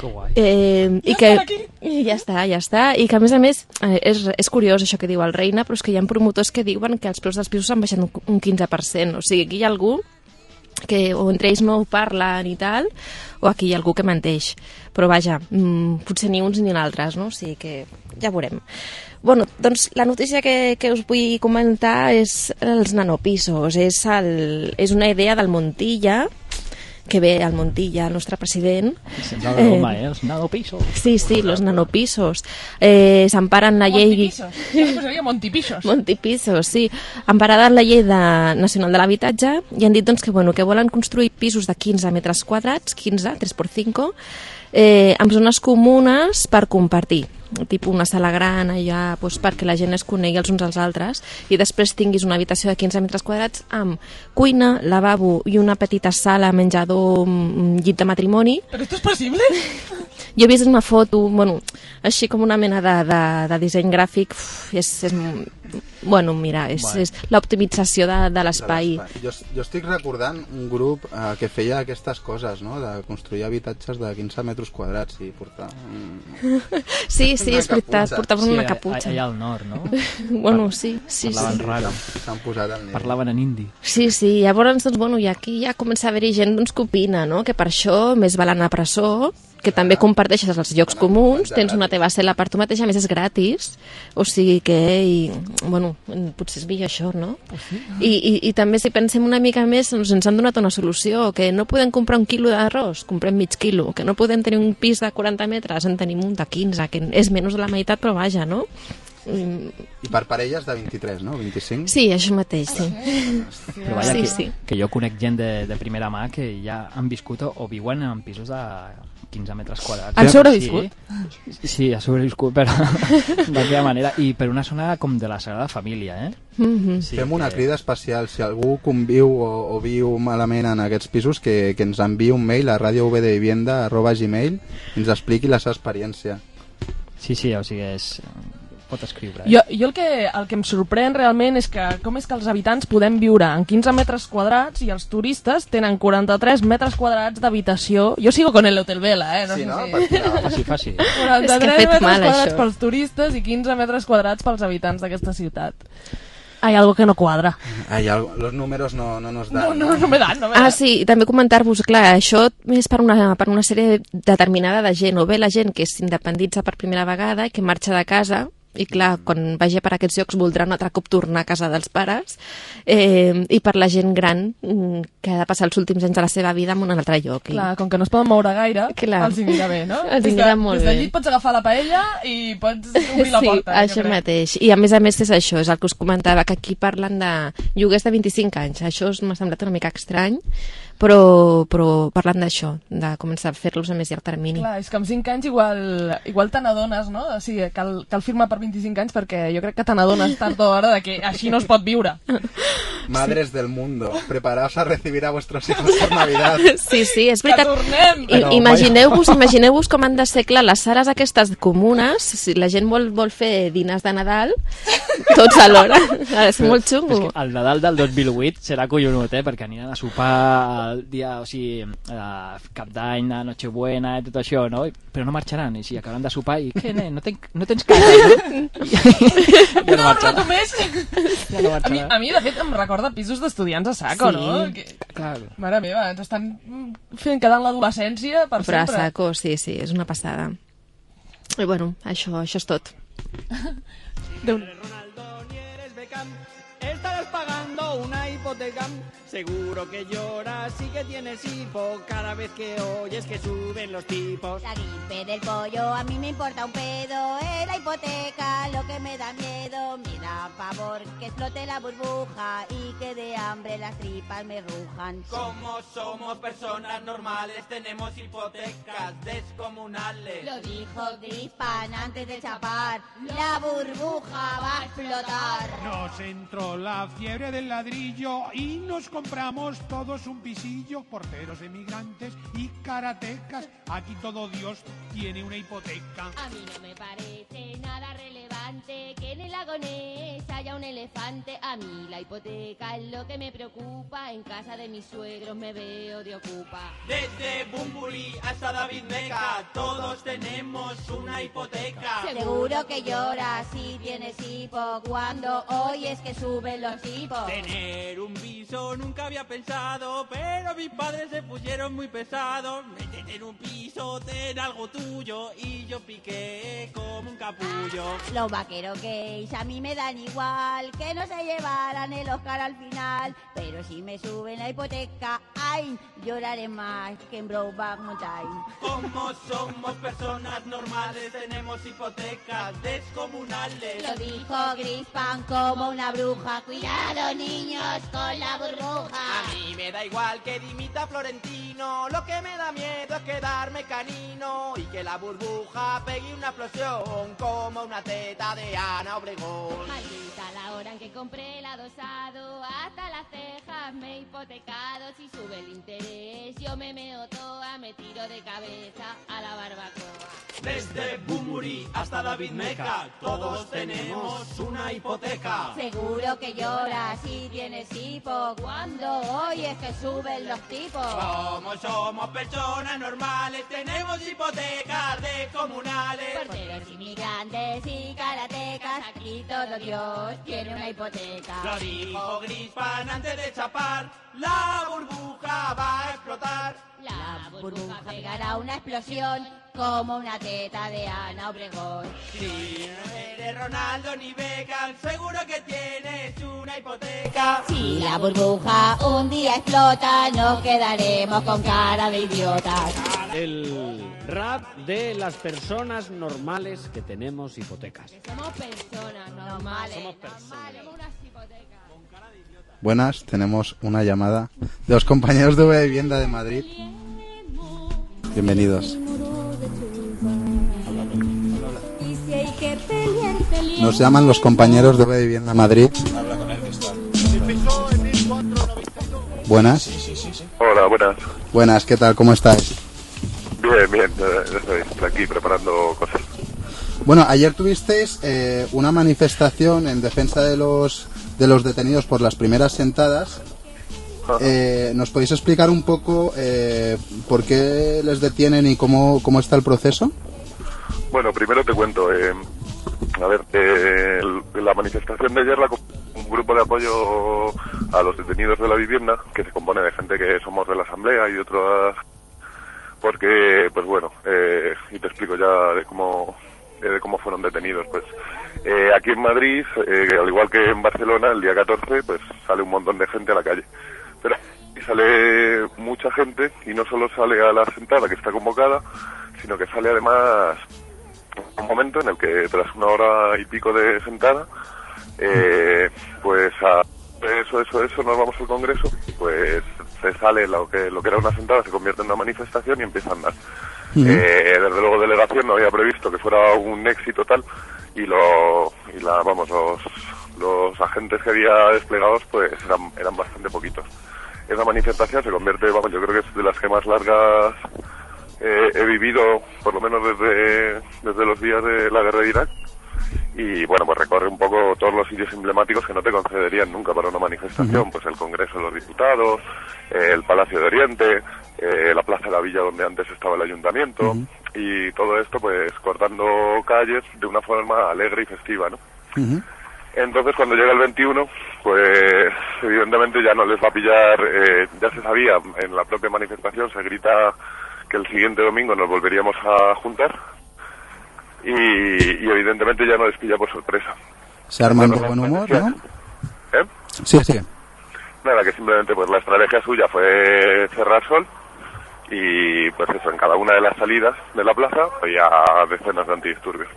Que guai. Eh, i que, i ja està, ja està. I que, a més a més, eh, és, és curiós això que diu el Reina, però és que hi ha promotors que diuen que els preus dels pisos han baixat un, un 15%. O sigui, aquí hi ha algú que o entre ells no ho parlen i tal, o aquí hi ha algú que menteix. Però vaja, mm, potser ni uns ni altres, no? O sigui que ja veurem. Bueno, doncs la notícia que, que us vull comentar és els nanopisos. És, el, és una idea del Montilla, que ve al Montilla, el nostre president. Sense la broma, eh? Els nanopisos. Sí, sí, los nanopisos. Eh, S'emparen la llei... Montipisos. Jo li posaria Montipisos. Montipisos, sí. Emparada en la llei de, nacional de l'habitatge i han dit doncs, que, bueno, que volen construir pisos de 15 metres quadrats, 15, 3x5, eh, amb zones comunes per compartir tipus una sala gran allà doncs, perquè la gent es conegui els uns als altres i després tinguis una habitació de 15 metres quadrats amb cuina, lavabo i una petita sala, menjador, mm, llit de matrimoni Però esto es possible? jo he vist una foto, bueno, així com una mena de, de, de disseny gràfic, uf, és, és, bueno, mira, és, Bueno. és l'optimització de, de l'espai. Jo, jo estic recordant un grup eh, que feia aquestes coses, no?, de construir habitatges de 15 metres quadrats i portar... Mm, Sí, sí, Una és veritat, portaven Sí, una caputxa. allà al nord, no? Bueno, sí, sí, Parlaven sí. raro. S'han posat al. Parlaven en indi. Sí, sí, llavors, doncs, bueno, i aquí ja comença a haver-hi gent doncs, que opina, no?, que per això més val anar a presó, que també comparteixes els llocs comuns, tens una teva cel·la per tu mateix, a més és gratis, o sigui que, i, bueno, potser és millor això, no? I, i, I també si pensem una mica més, doncs ens han donat una solució, que no podem comprar un quilo d'arròs, comprem mig quilo, que no podem tenir un pis de 40 metres, en tenim un de 15, que és menys de la meitat, però vaja, no? Mm, I per parelles de 23, no?, 25? Sí, això mateix, sí. Però vaja, Sí, que, sí. que jo conec gent de, de primera mà que ja han viscut o, o viuen en pisos de 15 metres quadrats. Han sobreviscut? Sí, sí ha sobreviscut, però d'aquella manera. I per una zona com de la Sagrada Família, eh? Mm Sí, Fem una que- crida especial. Si algú conviu o, o viu malament en aquests pisos, que, que ens enviï un mail a radiovdvivienda.gmail i ens expliqui la seva experiència. Sí, sí, o sigui, és... pot escriure. Eh? Jo, jo el, que, el que em sorprèn realment és que com és que els habitants podem viure en 15 metres quadrats i els turistes tenen 43 metres quadrats d'habitació. Jo sigo con el Hotel Vela, eh? No Sí, sé no? si... Per tirar. Faci, faci. 43 És que metres mal, quadrats això. pels turistes i 15 metres quadrats pels habitants d'aquesta ciutat. Hay algo que no cuadra. Ai, algo, los números no, no nos dan. No, no, no me dan, no me dan. Ah, sí, també comentar-vos, clar, això és per una, per una sèrie determinada de gent, o bé la gent que s'independitza per primera vegada i que marxa de casa i clar, quan vagi per aquests llocs voldrà un altre cop tornar a casa dels pares eh, i per la gent gran mm, que ha de passar els últims anys de la seva vida en un altre lloc. I- Clar, com que no es poden moure gaire, Clar. els anirà bé, no? Els Des de- anirà molt Des del bé. llit pots agafar la paella i pots obrir la sí, porta. jo això mateix. I a més a més és això, és el que us comentava, que aquí parlen de lloguers de 25 anys. Això m'ha semblat una mica estrany, però, però parlen d'això, de començar a fer-los a més llarg termini. Clar, és que amb 5 anys igual, igual te n'adones, no? O sigui, cal, cal firmar per 25 anys perquè jo crec que te n'adones tard o d'hora de que així no es pot viure. Madres del mundo, preparaos a recibir a vuestros hijos por Navidad. Sí, sí, és Que veritat. imagineu-vos imagineu com han de ser, clar, les sales aquestes comunes, si la gent vol, vol fer dinars de Nadal, tots alhora. Ser molt És xungo. que el Nadal del 2008 serà collonut, eh? Perquè aniran a sopar el dia, o sigui, a cap d'any, a Nochebuena, i tot això, no? Però no marxaran, i si acabaran de sopar i què, nen, no, ten, no tens casa, no? ja no No, marxarà. només... Ja no A mi, a mi, de fet, em recorda pisos d'estudiants a saco, Sí. no? Que, Clar. mare meva, ens estan fent quedar en l'adolescència per Però a sempre. saco, sí, sí, és una passada. I bueno, això, això és tot. Déu Ronaldo ni eres Beckham, estarás pagando una hipoteca. Seguro que lloras y que tienes hipo cada vez que oyes que suben los tipos. La gripe del pollo a mí me importa un pedo, es la hipoteca lo que me da miedo, me da favor que explote la burbuja y que de hambre las tripas me rujan. Como somos personas normales, tenemos hipotecas descomunales. Lo dijo Grispan antes de chapar, la burbuja va a explotar. Nos entró la fiebre del ladrillo y nos compramos todos un pisillo, porteros emigrantes y karatecas. Aquí todo Dios tiene una hipoteca. A mí no me parece nada relevante que en el lago Ness haya un elefante. A mí la hipoteca es lo que me preocupa. En casa de mis suegros me veo de ocupa. Desde Bumburi hasta David Meca, todos tenemos una hipoteca. Seguro que lloras si tienes hipo cuando oyes que suben los tipos. Tener un piso nunca había pensado, pero mis padres se pusieron muy pesados. Métete en un piso, ten algo tuyo, y yo piqué como un capullo. Los vaqueros gays a mí me dan igual que no se llevaran el Oscar al final. Pero si me suben la hipoteca, ay, lloraré más que en Brokeback Mountain. Como somos personas normales, tenemos hipotecas descomunales. Lo dijo Grispan como una bruja. Cuidado, niños, con la burbuja. A mí me da igual que dimita Florentino, lo que me da miedo es quedarme canino y que la burbuja pegue una explosión como una teta de Ana Obregón. Maldita la hora en que compré el adosado. Hasta las cejas me he hipotecado. Si sube el interés, yo me meo toda. Me tiro de cabeza a la barbacoa. Desde Bumburi hasta David Meca, todos tenemos una hipoteca. Seguro que lloras si tienes hipo cuando oyes que suben los tipos. Como somos personas normales, tenemos hipotecas descomunales. Porteros inmigrantes y karatecas, aquí todo Dios tiene una hipoteca. Lo dijo Grispan antes de chapar, la burbuja va a explotar. La burbuja pegará una explosión como una teta de Ana Obregón. Si no eres Ronaldo ni Beckham, seguro que tienes una hipoteca. Si la burbuja un día explota, nos quedaremos con cara de idiotas. El rap de las personas normales que tenemos hipotecas. Somos personas normales. Somos personas. Tenemos unas hipotecas. Buenas, tenemos una llamada de los compañeros de Vivienda de Madrid. Bienvenidos. Nos llaman los compañeros de V Vivienda Madrid. Buenas. Hola, buenas. Buenas, ¿qué tal? ¿Cómo estáis? Bien, bien, estoy aquí preparando cosas. Bueno, ayer tuvisteis eh, una manifestación en defensa de los de los detenidos por las primeras sentadas. Eh, ¿Nos podéis explicar un poco eh, por qué les detienen y cómo, cómo está el proceso? Bueno, primero te cuento. eh, a ver, eh, el- la manifestación de ayer la un grupo de apoyo a los detenidos de la vivienda, que se compone de gente que somos de la asamblea y otras, porque, pues bueno, eh, y te explico ya de cómo, eh, de cómo fueron detenidos. Pues Eh, aquí en Madrid, eh, al igual que en Barcelona, el día 14, pues sale un montón de gente a la calle. Pero sale mucha gente y no solo sale a la sentada que está convocada, sino que sale además un momento en el que tras una hora y pico de sentada, eh, pues a eso, eso, eso, nos vamos al Congreso, pues se sale lo que, lo que era una sentada, se convierte en una manifestación y empieza a andar. Eh, desde luego delegación no había previsto que fuera un éxito tal y lo y la vamos los, los agentes que había desplegados pues eran, eran bastante poquitos. Esa manifestación se convierte, vamos, yo creo que es de las que más largas eh, he vivido, por lo menos desde, desde los días de la guerra de Irak. Y bueno, pues recorre un poco todos los sitios emblemáticos que no te concederían nunca para una manifestación, pues el Congreso de los Diputados, eh, el Palacio de Oriente, eh, la Plaza de la Villa donde antes estaba el Ayuntamiento, y todo esto pues cortando calles de una forma alegre y festiva, ¿no? Entonces, cuando llega el 21, pues evidentemente ya no les va a pillar, eh, ya se sabía, en la propia manifestación se grita que el siguiente domingo nos volveríamos a juntar y, y evidentemente ya no les pilla por sorpresa. Se arman de buen humor, ¿no? ¿Eh? Sí, sí. Nada, que simplemente pues la estrategia suya fue cerrar sol y pues eso, en cada una de las salidas de la plaza había decenas de antidisturbios.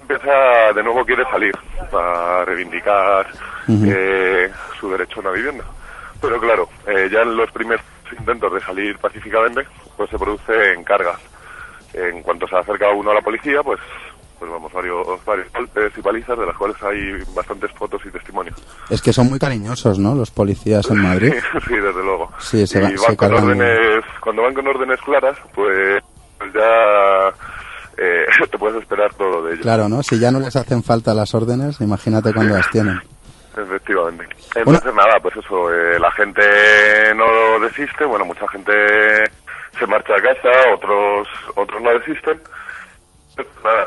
Empieza, de nuevo quiere salir para reivindicar eh, su derecho a una vivienda. Pero claro, eh, ya en los primeros intentos de salir pacíficamente, pues se producen cargas. En cuanto se acerca uno a la policía, pues pues vamos, varios, varios golpes y palizas, de las cuales hay bastantes fotos y testimonios. Es que son muy cariñosos, ¿no? Los policías en Madrid. sí, desde luego. Sí, se y va- van se con órdenes, cuando van con órdenes claras, pues, pues ya eh, te puedes esperar todo de ellos. Claro, ¿no? Si ya no les hacen falta las órdenes, imagínate cuando las tienen. Efectivamente. Entonces, nada, pues eso, eh, la gente no desiste, bueno, mucha gente se marcha a casa, otros otros no desisten. Nada, eh,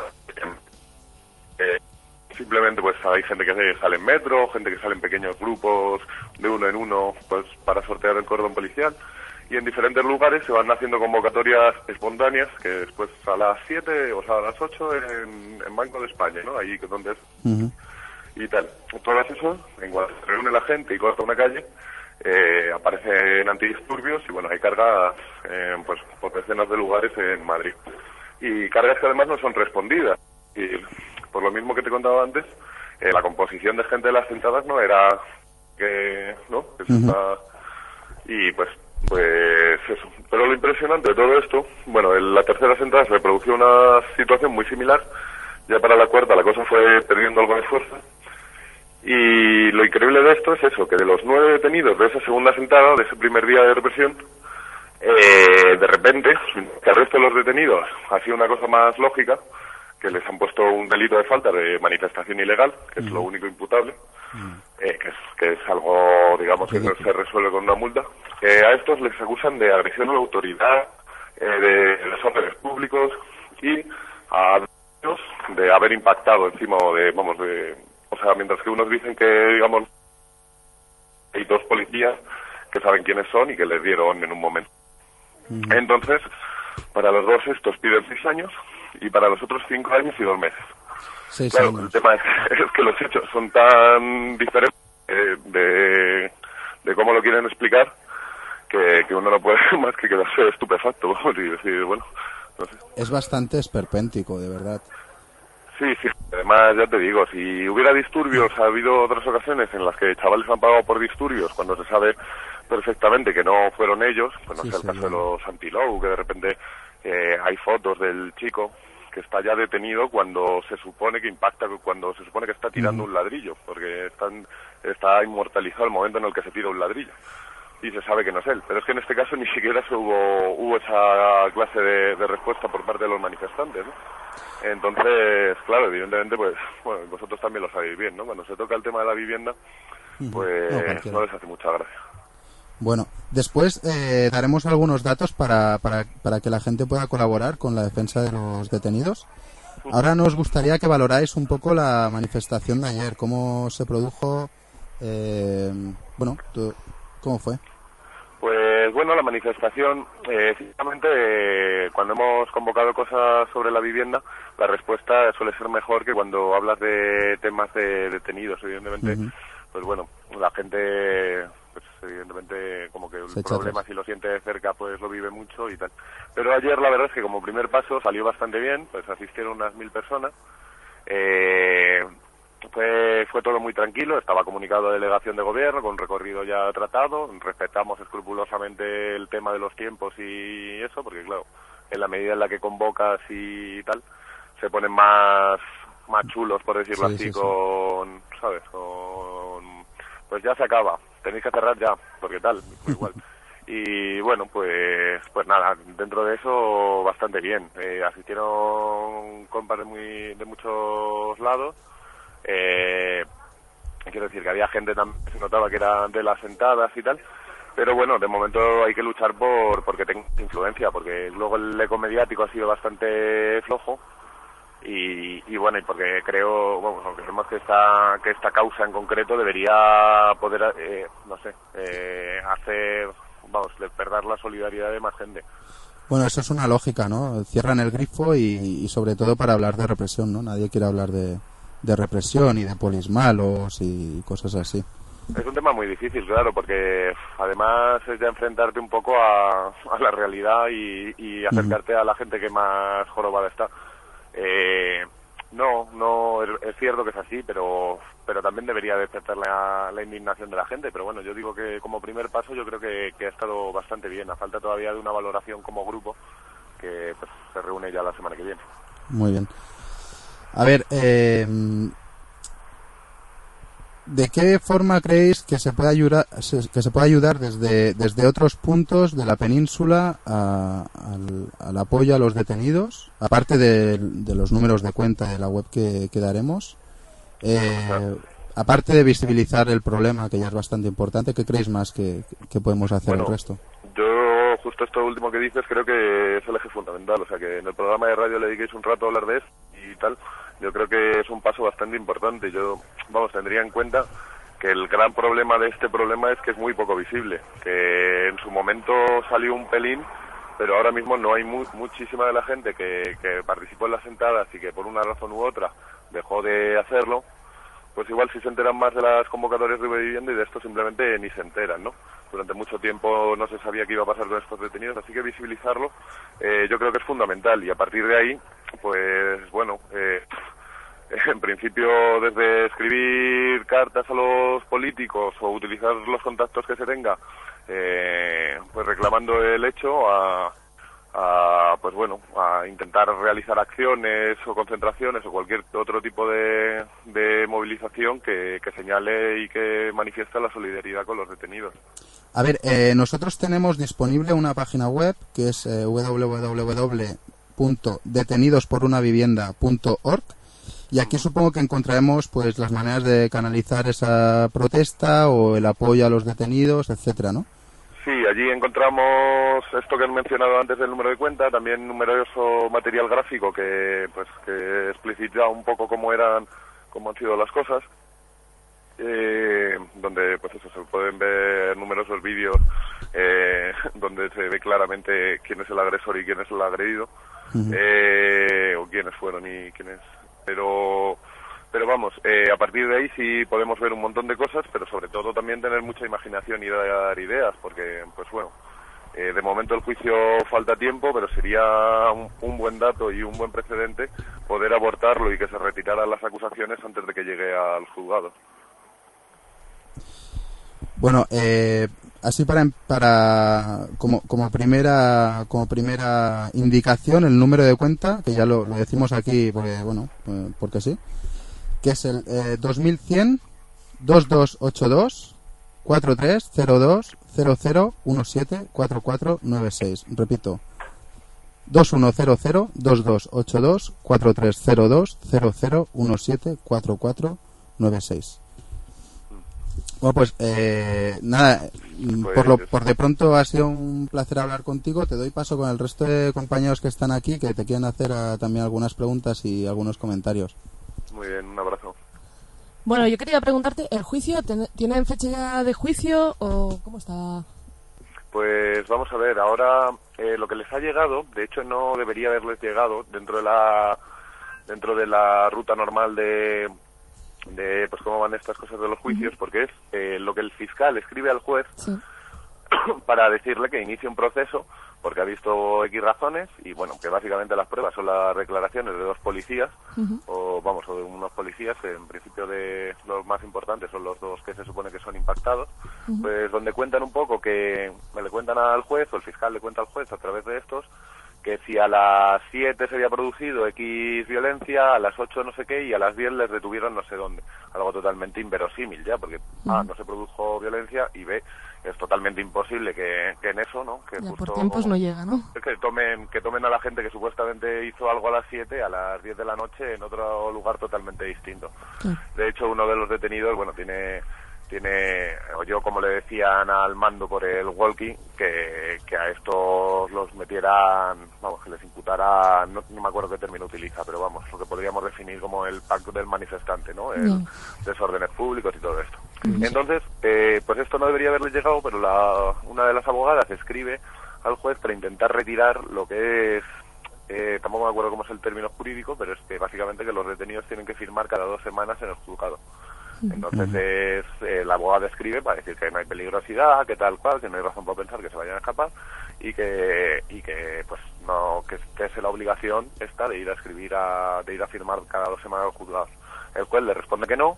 simplemente pues hay gente que sale en metro, gente que sale en pequeños grupos de uno en uno pues para sortear el cordón policial y en diferentes lugares se van haciendo convocatorias espontáneas que después a las 7 o sea, a las 8 en, en Banco de España, ¿no? Ahí donde es Ujú. y tal. Todas eso, en cuanto se reúne la gente y corta una calle, eh, aparecen antidisturbios y bueno, hay cargas eh, pues, por decenas de lugares en Madrid. Y cargas que además no son respondidas. Y por lo mismo que te contaba antes, eh, la composición de gente de las sentadas no era que, ¿no? Que está- y pues pues eso. Pero lo impresionante de todo esto, bueno, en la tercera sentada se reprodució una situación muy similar. Ya para la cuarta la cosa fue perdiendo algo de fuerza. Y lo increíble de esto es eso, que de los nueve detenidos de esa segunda sentada, de ese primer día de represión, eh, de repente, que el resto de los detenidos ha sido una cosa más lógica, que les han puesto un delito de falta de manifestación ilegal, que es lo único imputable, eh, que, es, que es algo, digamos, que no se resuelve con una multa. Eh, a estos les acusan de agresión a la autoridad, eh, de desórdenes públicos y a ellos de haber impactado encima de, vamos, de, o sea, mientras que unos dicen que, digamos, hay dos policías que saben quiénes son y que les dieron en un momento. Entonces, para los dos estos piden seis años y para los otros cinco años y dos meses. Seis claro, años. el tema es, es que los hechos son tan diferentes de, de cómo lo quieren explicar que, que uno no puede más que quedarse estupefacto vamos, y decir, bueno, no sé. Es bastante esperpéntico, de verdad. Sí, sí. Además, ya te digo, si hubiera disturbios, ha habido otras ocasiones en las que chavales han pagado por disturbios cuando se sabe perfectamente que no fueron ellos, pues no Sí, sé, el sí, caso de los antilow, que de repente eh, hay fotos del chico que está ya detenido cuando se supone que impacta, cuando se supone que está tirando un ladrillo, porque están, está inmortalizado el momento en el que se tira un ladrillo. Y se sabe que no es él. Pero es que en este caso ni siquiera se hubo, hubo esa clase de, de respuesta por parte de los manifestantes, ¿no? Entonces, claro, evidentemente, pues, bueno, vosotros también lo sabéis bien, ¿no? Cuando se toca el tema de la vivienda, pues no les hace mucha gracia. Bueno, después eh, daremos algunos datos para, para, para que la gente pueda colaborar con la defensa de los detenidos. Ahora nos gustaría que valoráis un poco la manifestación de ayer, cómo se produjo, eh, bueno, tú- cómo fue. Pues bueno, la manifestación, eh, eh, cuando hemos convocado cosas sobre la vivienda, la respuesta suele ser mejor que cuando hablas de temas de detenidos, evidentemente. Pues bueno, la gente, pues evidentemente, como que el Se problema si lo siente de cerca, pues lo vive mucho y tal. Pero ayer la verdad es que como primer paso salió bastante bien, pues asistieron unas mil personas. Eh, fue, fue todo muy tranquilo, estaba comunicado a delegación de gobierno con recorrido ya tratado, respetamos escrupulosamente el tema de los tiempos y eso, porque claro, en la medida en la que convocas y tal, se ponen más, más chulos, por decirlo Sí, así, sí, sí. con, ¿sabes? Con, pues ya se acaba, tenéis que cerrar ya, porque tal, pues igual. Y bueno, pues pues nada, dentro de eso bastante bien. Eh, asistieron compas de, muy, de muchos lados. Eh, quiero decir que había gente también que se notaba que eran de las sentadas y tal. Pero bueno, de momento hay que luchar por porque tenga influencia, porque luego el eco mediático ha sido bastante flojo. Y, y bueno, y porque creo, bueno, creemos que esta, que esta causa en concreto debería poder, eh, no sé, eh, hacer, vamos, despertar la solidaridad de más gente. Bueno, eso es una lógica, ¿no? Cierran el grifo y, y sobre todo para hablar de represión, ¿no? Nadie quiere hablar de, de represión y de polis malos y cosas así. Es un tema muy difícil, claro, porque además es ya enfrentarte un poco a, a la realidad y, y acercarte a la gente que más jorobada está. Eh, no, no, es, cierto que es así, pero pero también debería despertar la, indignación de la gente. Pero bueno, yo digo que como primer paso yo creo que, que ha estado bastante bien. A falta todavía de una valoración como grupo que pues, se reúne ya la semana que viene. Muy bien. A ver, eh, ¿de qué forma creéis que se puede ayudar, que se puede ayudar desde, desde otros puntos de la península a- al, al apoyo a los detenidos, aparte de, de los números de cuenta de la web que, que daremos? Eh, aparte de visibilizar el problema, que ya es bastante importante, ¿qué creéis más que, que podemos hacer Bueno, el resto? Yo, justo esto último que dices, creo que es el eje fundamental. O sea, que en el programa de radio le dediquéis un rato a hablar de esto y tal. Yo creo que es un paso bastante importante. Yo, vamos, tendría en cuenta que el gran problema de este problema es que es muy poco visible. Que en su momento salió un pelín, pero ahora mismo no hay mu- muchísima de la gente que, que participó en las sentadas y que por una razón u otra dejó de hacerlo pues igual si se enteran más de las convocatorias de vivienda y de esto simplemente ni se enteran, ¿no? Durante mucho tiempo no se sabía qué iba a pasar con estos detenidos, así que visibilizarlo eh, yo creo que es fundamental y a partir de ahí, pues bueno, eh, en principio desde escribir cartas a los políticos o utilizar los contactos que se tenga, eh, pues reclamando el hecho a, a, pues bueno, a intentar realizar acciones o concentraciones o cualquier otro tipo de, de movilización que, señale y que manifieste la solidaridad con los detenidos. A ver, eh, nosotros tenemos disponible una página web que es eh, www.detenidosporunavivienda.org y aquí supongo que encontraremos pues las maneras de canalizar esa protesta o el apoyo a los detenidos, etcétera, ¿no? Allí encontramos esto que han mencionado antes del número de cuenta, también numeroso material gráfico que pues que explicita un poco cómo eran, cómo han sido las cosas, eh, donde pues eso se pueden ver numerosos vídeos eh, donde se ve claramente quién es el agresor y quién es el agredido, eh, o quiénes fueron y quiénes, pero pero vamos, eh, a partir de ahí sí podemos ver un montón de cosas, pero sobre todo también tener mucha imaginación y dar ideas, porque, pues bueno, eh, de momento el juicio falta tiempo, pero sería un, buen dato y un buen precedente poder abortarlo y que se retiraran las acusaciones antes de que llegue al juzgado. Bueno, eh, así para, para como, como primera como primera indicación el número de cuenta que ya lo, lo decimos aquí porque bueno eh, porque sí que es el eh, 2100 2282 4302 0017 4496 repito 2100 2282 4302 0017 4496 bueno, pues eh, nada, mm, Pues- por, lo, por de pronto ha sido un placer hablar contigo. Te doy paso con el resto de compañeros que están aquí que te quieren hacer ah, también algunas preguntas y algunos comentarios. Muy bien, un abrazo. Bueno, yo quería preguntarte, ¿el juicio tienen fecha ya de juicio o cómo está? Pues vamos a ver, ahora eh, lo que les ha llegado, de hecho no debería haberles llegado dentro de la dentro de la ruta normal de de pues cómo van estas cosas de los juicios, porque es eh, lo que el fiscal escribe al juez para decirle que inicie un proceso porque ha visto X razones y bueno, que básicamente las pruebas son las declaraciones de dos policías o vamos, o de unos policías en principio de los más importantes son los dos que se supone que son impactados, pues donde cuentan un poco que me le cuentan al juez o el fiscal le cuenta al juez a través de estos que si a las 7 se había producido X violencia, a las 8 no sé qué y a las 10 les detuvieron no sé dónde. Algo totalmente inverosímil ya, porque A, no se produjo violencia y B, es totalmente imposible que, que en eso, ¿no? Que Ya, por justo tiempos no llega, ¿no? que tomen que tomen a la gente que supuestamente hizo algo a las 7 a las 10 de la noche en otro lugar totalmente distinto. De hecho, uno de los detenidos, bueno, tiene tiene o yo como le decían al mando por el walkie que, que a estos los metieran, vamos, que les imputaran, no, no me acuerdo qué término utiliza, pero vamos, lo que podríamos definir como el pacto del manifestante, ¿no? El desórdenes públicos y todo esto. Entonces, eh, pues esto no debería haberle llegado, pero la, una de las abogadas escribe al juez para intentar retirar lo que es, eh, tampoco me acuerdo cómo es el término jurídico, pero es que básicamente que los detenidos tienen que firmar cada dos semanas en el juzgado. Entonces es, eh, la abogada escribe para decir que no hay peligrosidad, que tal cual, que no hay razón para pensar que se vayan a escapar y que y que pues no que, que es la obligación esta de ir a escribir a, de ir a firmar cada dos semanas al juzgado. El juez le responde que no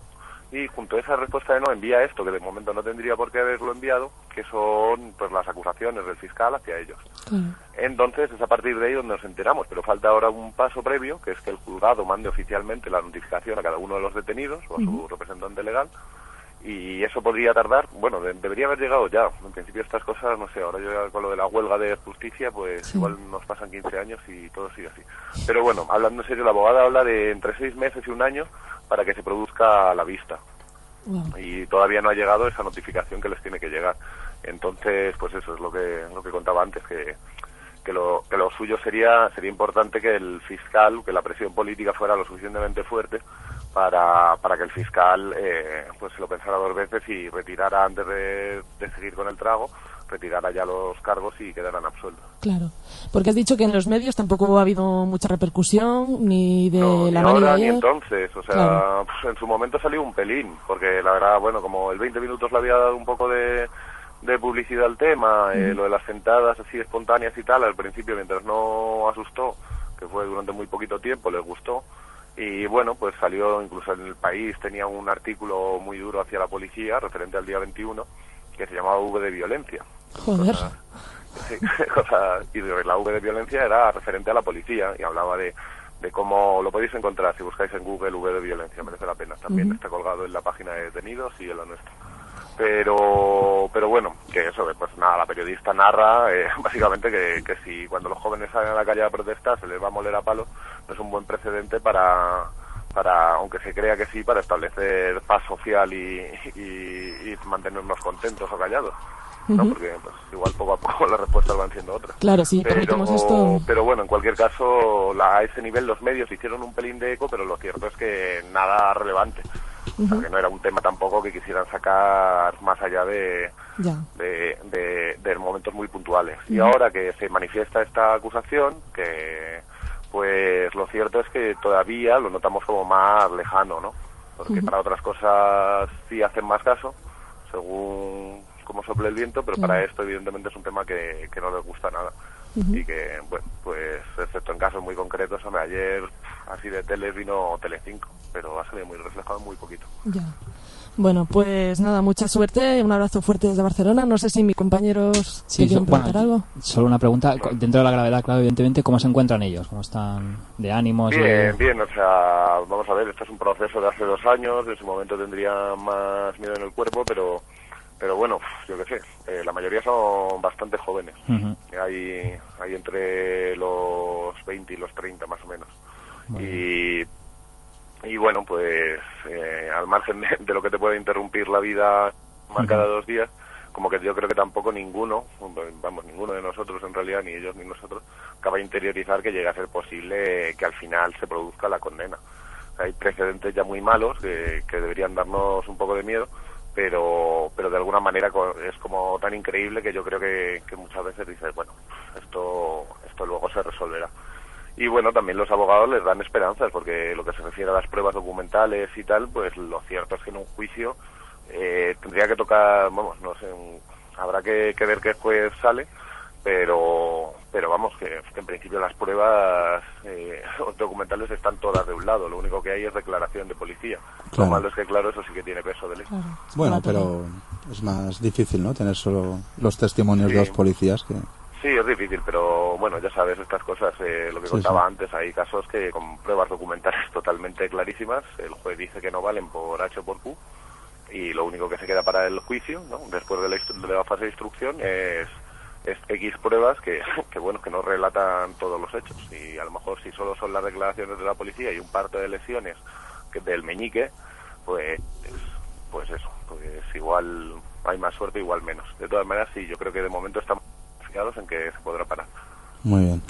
y junto a esa respuesta de no envía esto que de momento no tendría por qué haberlo enviado, que son pues las acusaciones del fiscal hacia ellos. Entonces es a partir de ahí donde nos enteramos, pero falta ahora un paso previo, que es que el juzgado mande oficialmente la notificación a cada uno de los detenidos o a su representante legal, y eso podría tardar, bueno, de- debería haber llegado ya. En principio estas cosas, no sé, ahora yo con lo de la huelga de justicia, pues igual nos pasan 15 años y todo sigue así. Pero bueno, hablando en serio, la abogada habla de entre 6 meses y un año para que se produzca la vista y todavía no ha llegado esa notificación que les tiene que llegar. Entonces, pues eso es lo que lo que contaba antes que que lo que lo suyo sería sería importante que el fiscal, que la presión política fuera lo suficientemente fuerte para, para que el fiscal eh, pues se lo pensara dos veces y retirara antes de, de seguir con el trago, retirara ya los cargos y quedaran absueltos. Claro. Porque has dicho que en los medios tampoco ha habido mucha repercusión, ni de No, la ni de ni entonces, o sea, Claro. pues, en su momento salió un pelín, porque la verdad, bueno, como el 20 minutos le había dado un poco de, de publicidad al tema, eh, lo de las sentadas así espontáneas y tal, al principio mientras no asustó, que fue durante muy poquito tiempo, les gustó, y bueno, pues salió incluso en el país, tenía un artículo muy duro hacia la policía, referente al día 21, que se llamaba V de violencia. Joder. Sí, y la V de violencia era referente a la policía y hablaba de, de cómo lo podéis encontrar si buscáis en Google V de violencia, merece la pena. También está colgado en la página de detenidos y en la nuestra. Pero, pero bueno, que eso, que, pues nada, la periodista narra eh, básicamente que, que si cuando los jóvenes salen a la calle a protestar se les va a moler a palo, no es un buen precedente para, para aunque se crea que sí, para establecer paz social y, y, y mantenernos contentos o callados. ¿no? Porque pues, igual poco a poco las respuestas van siendo otras. Claro, sí, pero, esto. pero bueno, en cualquier caso, la- a ese nivel los medios hicieron un pelín de eco, pero lo cierto es que nada relevante. O sea, que no era un tema tampoco que quisieran sacar más allá de, de- de momentos muy puntuales. Y ahora que se manifiesta esta acusación, que pues lo cierto es que todavía lo notamos como más lejano, ¿no? Porque para otras cosas sí hacen más caso, según cómo sople el viento, pero para esto evidentemente es un tema que, que no les gusta nada. Y que, bueno, pues excepto en casos muy concretos, ayer así de tele vino Telecinco, pero ha salido muy reflejado muy poquito. Ya. Bueno, pues nada, mucha suerte. Un abrazo fuerte desde Barcelona. No sé si mis compañeros Sí, quieren so- bueno, preguntar algo. solo una pregunta. Dentro de la gravedad, claro, evidentemente, ¿cómo se encuentran ellos? ¿Cómo están de ánimos? Bien, de- bien, o sea, vamos a ver, este es un proceso de hace dos años, en su momento tendría más miedo en el cuerpo, pero pero bueno, yo qué sé, eh, la mayoría son bastante jóvenes. Hay, hay entre los 20 y los 30 más o menos. Y, y bueno, pues eh, al margen de, de lo que te puede interrumpir la vida más cada dos días, como que yo creo que tampoco ninguno, vamos, ninguno de nosotros en realidad, ni ellos ni nosotros, acaba de interiorizar que llegue a ser posible que al final se produzca la condena. Hay precedentes ya muy malos que, que deberían darnos un poco de miedo, pero pero de alguna manera es como tan increíble que yo creo que, que muchas veces dices, bueno, esto, esto luego se resolverá. Y bueno, también los abogados les dan esperanzas, porque lo que se refiere a las pruebas documentales y tal, pues lo cierto es que en un juicio eh, tendría que tocar, vamos, no sé, un- habrá que, que ver qué juez sale, pero pero vamos, que, que en principio las pruebas eh, documentales están todas de un lado, lo único que hay es declaración de policía. Claro. Lo malo es que, claro, eso sí que tiene peso de ley. Bueno, pero es más difícil, ¿no? Tener solo los testimonios Sí. de los policías que... Sí, es difícil, pero bueno, ya sabes, estas cosas, eh, lo que Sí, contaba sí. antes, hay casos que con pruebas documentales totalmente clarísimas, el juez dice que no valen por H o por Q, y lo único que se queda para el juicio, ¿no? después de la, de la fase de instrucción, es, es X pruebas que, que, bueno, que no relatan todos los hechos. Y a lo mejor si solo son las declaraciones de la policía y un parte de lesiones que del meñique, pues, pues eso, pues igual hay más suerte, igual menos. De todas maneras, sí, yo creo que de momento estamos en que se podrá parar. Muy bien.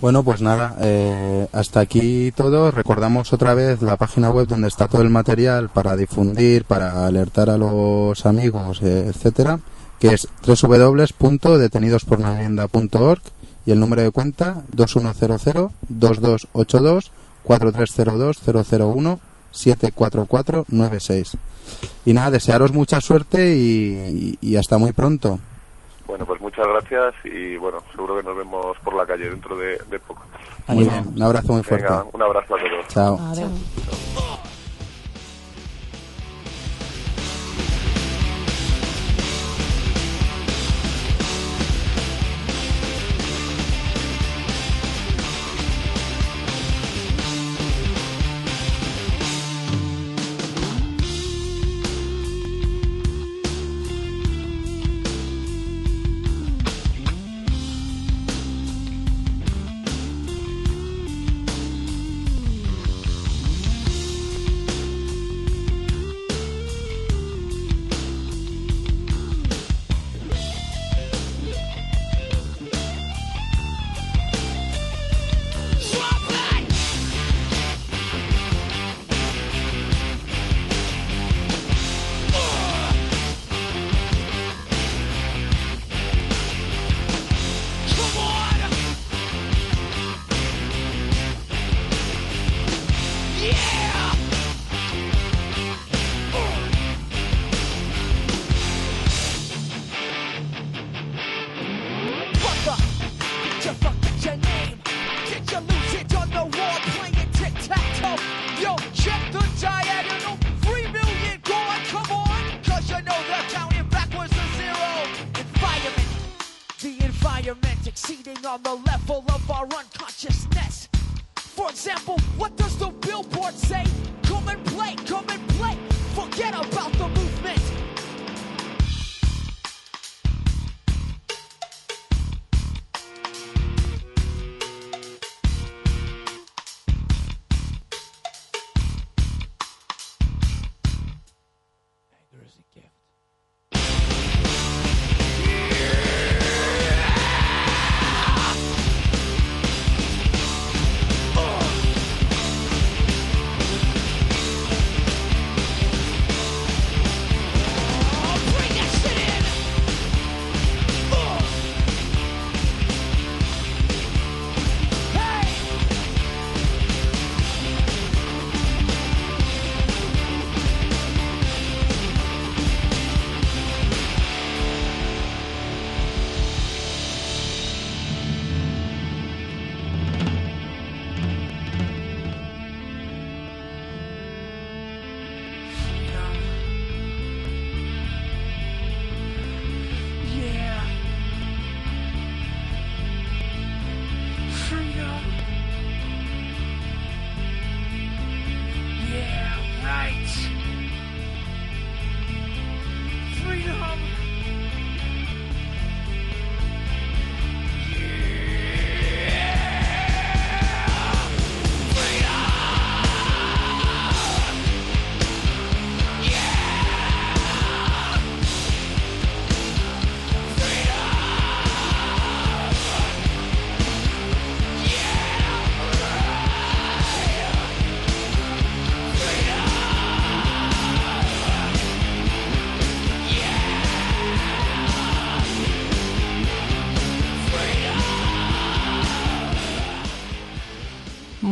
Bueno, pues nada, eh, hasta aquí todo. Recordamos otra vez la página web donde está todo el material para difundir, para alertar a los amigos, etcétera, que es www.detenidospornavivienda.org y el número de cuenta 2100-2282 4302-001 74496. Y nada, desearos mucha suerte y hasta muy pronto. Bueno, pues muchas gracias y bueno, seguro que nos vemos por la calle dentro de, de poco. Muy bien, un abrazo muy fuerte. Venga, un abrazo a todos. Chao. Come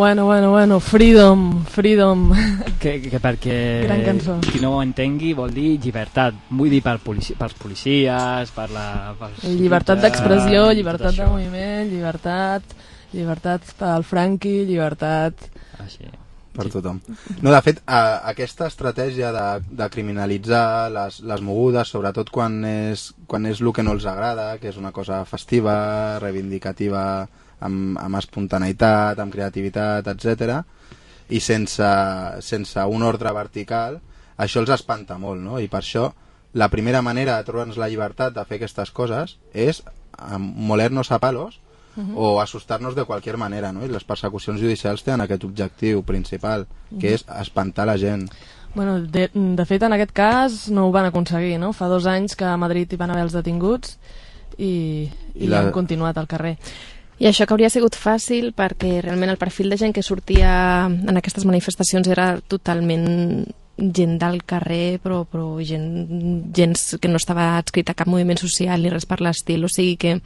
Bueno, bueno, bueno, freedom, freedom. Que, que perquè Gran cançó. qui no ho entengui vol dir llibertat. Vull dir per polici pels policies, per la... Pels Llibertat d'expressió, llibertat de moviment, llibertat, llibertat pel Franqui, llibertat... Així. per tothom. No, de fet, a, aquesta estratègia de, de criminalitzar les, les mogudes, sobretot quan és, quan és el que no els agrada, que és una cosa festiva, reivindicativa, amb, amb espontaneïtat, amb creativitat, etc i sense, sense un ordre vertical, això els espanta molt, no? I per això la primera manera de treure'ns la llibertat de fer aquestes coses és moler-nos a palos Mhm. o assustar-nos de qualsevol manera, no? I les persecucions judicials tenen aquest objectiu principal, que Mhm. és espantar la gent. Bueno, de, de fet, en aquest cas no ho van aconseguir, no? Fa dos anys que a Madrid hi van haver els detinguts i, i, I la- han continuat al carrer. I això que hauria sigut fàcil perquè realment el perfil de gent que sortia en aquestes manifestacions era totalment gent del carrer, però, però gent, gent que no estava adscrita a cap moviment social ni res per l'estil, o sigui que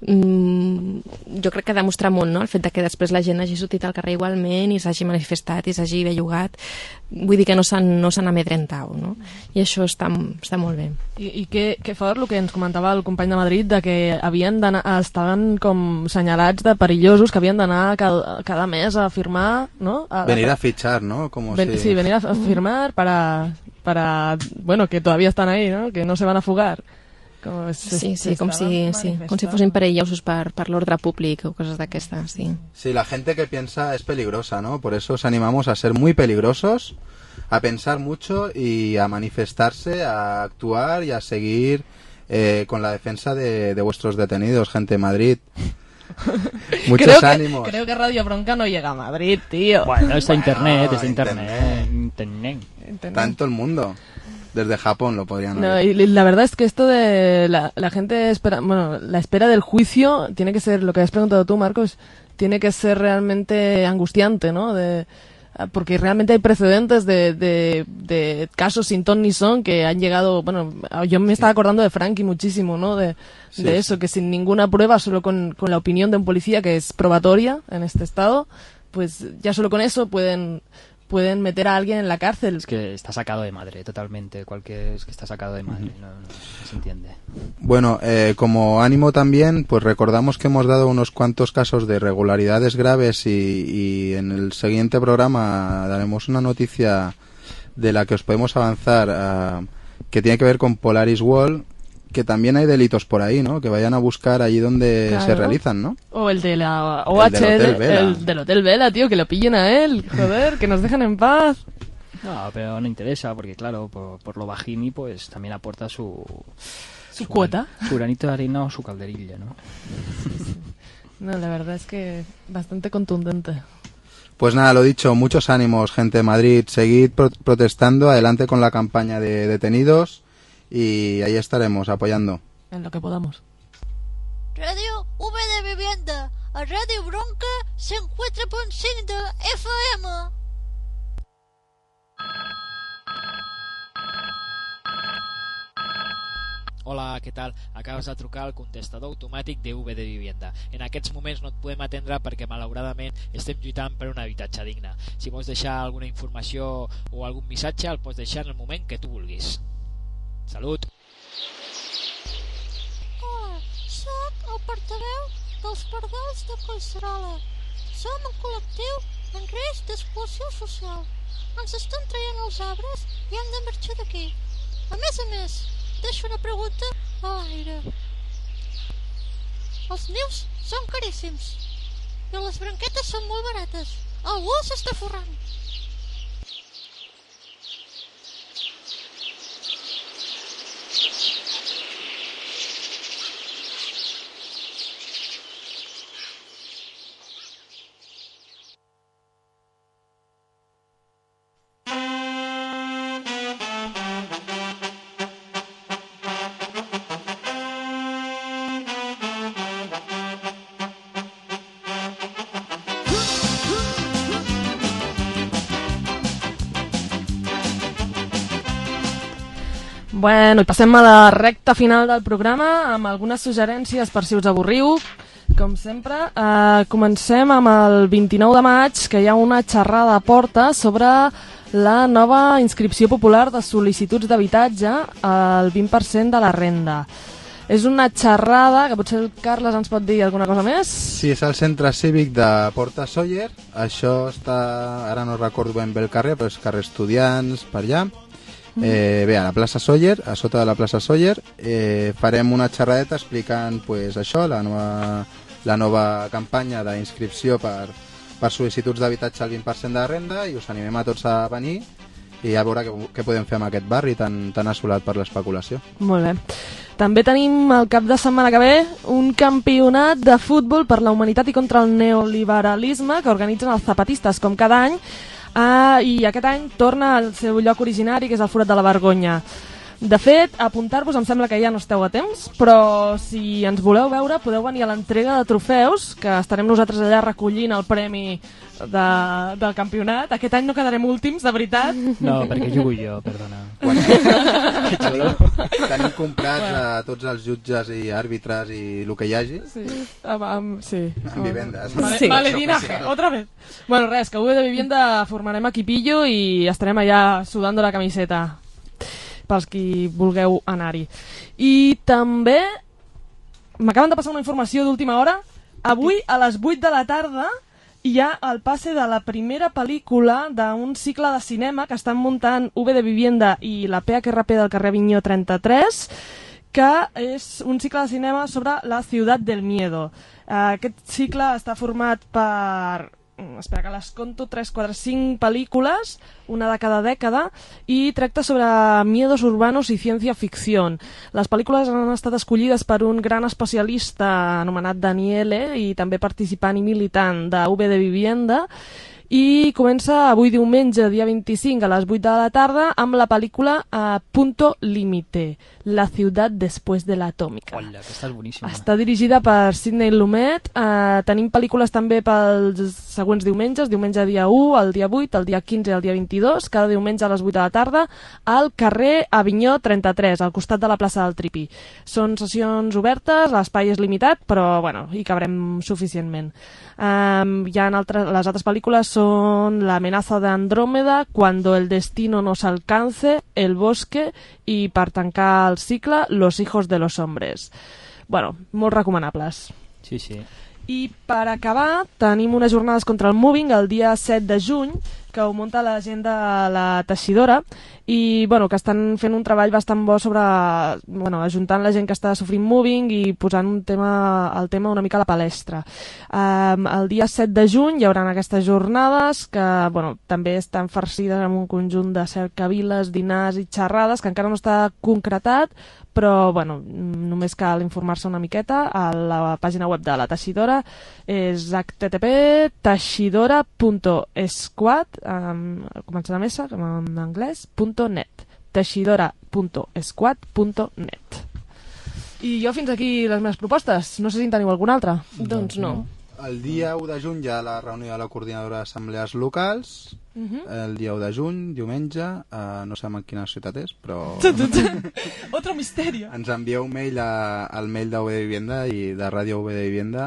mm, jo crec que demostra molt no? el fet de que després la gent hagi sortit al carrer igualment i s'hagi manifestat i s'hagi bellugat vull dir que no s'han no s'han amedrentat no? i això està, està molt bé I, i que, que fort el que ens comentava el company de Madrid de que havien d'anar, estaven com senyalats de perillosos que havien d'anar cada, cada mes a firmar, no? A, Venir a fichar, ¿no? Como Ven- si... Sí, venir a, a firmar para, para, bueno, que todavía están ahí, ¿no? Que no se van a fugar. Sí, sí, com si, sí, com si fossin perillosos per, per l'ordre públic o coses d'aquestes, sí. Sí, la gente que piensa es peligrosa, ¿no? Por eso os animamos a ser muy peligrosos, a pensar mucho y a manifestarse, a actuar y a seguir eh, con la defensa de, de vuestros detenidos, gente de Madrid. Muchos creo que, ánimos. Creo que Radio Bronca no llega a Madrid, tío. Bueno, está internet, Bueno, está internet. Internet. En todo el mundo. Desde Japón lo podrían No, y la verdad es que esto de la, la gente espera, bueno, la espera del juicio tiene que ser, lo que has preguntado tú, Marcos, tiene que ser realmente angustiante, ¿no? De, ah, porque realmente hay precedentes de, de, de casos sin ton ni son que han llegado, bueno, ah, yo me estaba acordando de Frankie muchísimo, ¿no? De, Sí, de eso, que sin ninguna prueba, solo con, con la opinión de un policía que es probatoria en este estado, pues ya solo con eso pueden, pueden meter a alguien en la cárcel. Es que está sacado de madre, totalmente. Cualquier, es que está sacado de madre, no, no- no se entiende. Bueno, eh, como ánimo también, pues recordamos que hemos dado unos cuantos casos de irregularidades graves y, y en el siguiente programa daremos una noticia de la que os podemos avanzar ah, que tiene que ver con Polaris Wall, que también hay delitos por ahí, ¿no? Que vayan a buscar allí donde se realizan, ¿no? O el de la OH, El del Hotel Vela. el del Hotel Vela, tío, que lo pillen a él, joder, que nos dejen en paz. No, pero no interesa, porque claro, por, por lo bajini, pues también aporta su... Su cuota. Su granito de arena o su calderilla, ¿no? No, la verdad es que bastante contundente. Pues nada, lo dicho, muchos ánimos, gente de Madrid. Seguid pro- protestando, adelante con la campaña de detenidos y ahí estaremos apoyando. En lo que podamos. Radio V de Vivienda. A Radio Bronca se encuentra por de FM. Hola, què tal? Acabes de trucar al contestador automàtic d'UV de Vivienda. En aquests moments no et podem atendre perquè malauradament estem lluitant per un habitatge digne. Si vols deixar alguna informació o algun missatge el pots deixar en el moment que tu vulguis. Salut! Hola, sóc el portaveu dels pardals de Collserola. Som un col·lectiu en risc d'exclusió social. Ens estan traient els arbres i hem de marxar d'aquí. A més a més, deixo una pregunta a l'aire. Els nius són caríssims i les branquetes són molt barates. Algú s'està forrant. Bueno, i passem a la recta final del programa amb algunes suggerències per si us avorriu, Com sempre, eh, comencem amb el 29 de maig, que hi ha una xerrada a porta sobre la nova inscripció popular de sol·licituds d'habitatge al 20% de la renda. És una xerrada, que potser el Carles ens pot dir alguna cosa més? Sí, és el centre cívic de Porta Sóller. Això està, ara no recordo ben bé el carrer, però és carrer Estudiants, per allà. Eh, bé, a la plaça Sóller, a sota de la plaça Sóller, eh, farem una xerradeta explicant pues, això, la nova, la nova campanya d'inscripció per, per sol·licituds d'habitatge al 20% de renda i us animem a tots a venir i a veure què, què podem fer amb aquest barri tan, tan assolat per l'especulació. Molt bé. També tenim el cap de setmana que ve un campionat de futbol per la humanitat i contra el neoliberalisme que organitzen els zapatistes com cada any uh, i aquest any torna al seu lloc originari que és el Forat de la Vergonya. De fet, apuntar-vos em sembla que ja no esteu a temps, però si ens voleu veure podeu venir a l'entrega de trofeus, que estarem nosaltres allà recollint el premi de, del campionat. Aquest any no quedarem últims, de veritat. No, perquè jugo jo, perdona. Quan tenim, tenim comprats a tots els jutges i àrbitres i el que hi hagi. Sí, amb, amb, sí. Amb vivendes. Vale, Sí. Valedinaje, otra vez. Bueno, res, que avui de Vivienda formarem equipillo i estarem allà sudando la camiseta pels qui vulgueu anar-hi. I també m'acaben de passar una informació d'última hora. Avui, a les 8 de la tarda, hi ha el passe de la primera pel·lícula d'un cicle de cinema que estan muntant UV de Vivienda i la PHRP del carrer Avinyó 33, que és un cicle de cinema sobre la ciutat del miedo. Eh, Aquest cicle està format per espera que les conto, 3, 4, 5 pel·lícules, una de cada dècada, i tracta sobre miedos urbanos i ciència-ficció. Les pel·lícules han estat escollides per un gran especialista anomenat Daniele i també participant i militant de UB de Vivienda, i comença avui diumenge, dia 25, a les 8 de la tarda, amb la pel·lícula eh, Punto Límite, la ciutat després de l'atòmica. Hola, aquesta és boníssima. Està dirigida per Sidney Lumet. Eh, tenim pel·lícules també pels següents diumenges, diumenge dia 1, el dia 8, el dia 15 i el dia 22, cada diumenge a les 8 de la tarda, al carrer Avinyó 33, al costat de la plaça del Tripi. Són sessions obertes, l'espai és limitat, però bueno, hi cabrem suficientment. Um, hi ha altres, les altres pel·lícules són La amenaza de Andrómeda, Cuando el destino nos alcance, El bosque i, per tancar el cicle, Los hijos de los hombres. Bueno, molt recomanables. Sí, sí. I per acabar, tenim unes jornades contra el moving el dia 7 de juny, que ho munta la gent de la teixidora, i bueno, que estan fent un treball bastant bo sobre, bueno, ajuntant la gent que està sofrint moving i posant un tema, el tema una mica a la palestra. Um, el dia 7 de juny hi haurà aquestes jornades que bueno, també estan farcides amb un conjunt de cercaviles, dinars i xerrades que encara no està concretat, però bueno, només cal informar-se una miqueta a la pàgina web de la teixidora és http teixidora.esquad um, començant amb S, com en anglès, .net. teixidora.esquad.net i jo fins aquí les meves propostes. No sé si en teniu alguna altra. Doncs no. El dia 1 de juny hi ha la reunió de la coordinadora d'assemblees locals. Mhm. El dia 1 de juny, diumenge, eh, no sabem en quina ciutat és, però otro misterio ens envieu mail a, al mail de UB de Vivienda i de Ràdio UB de Vivienda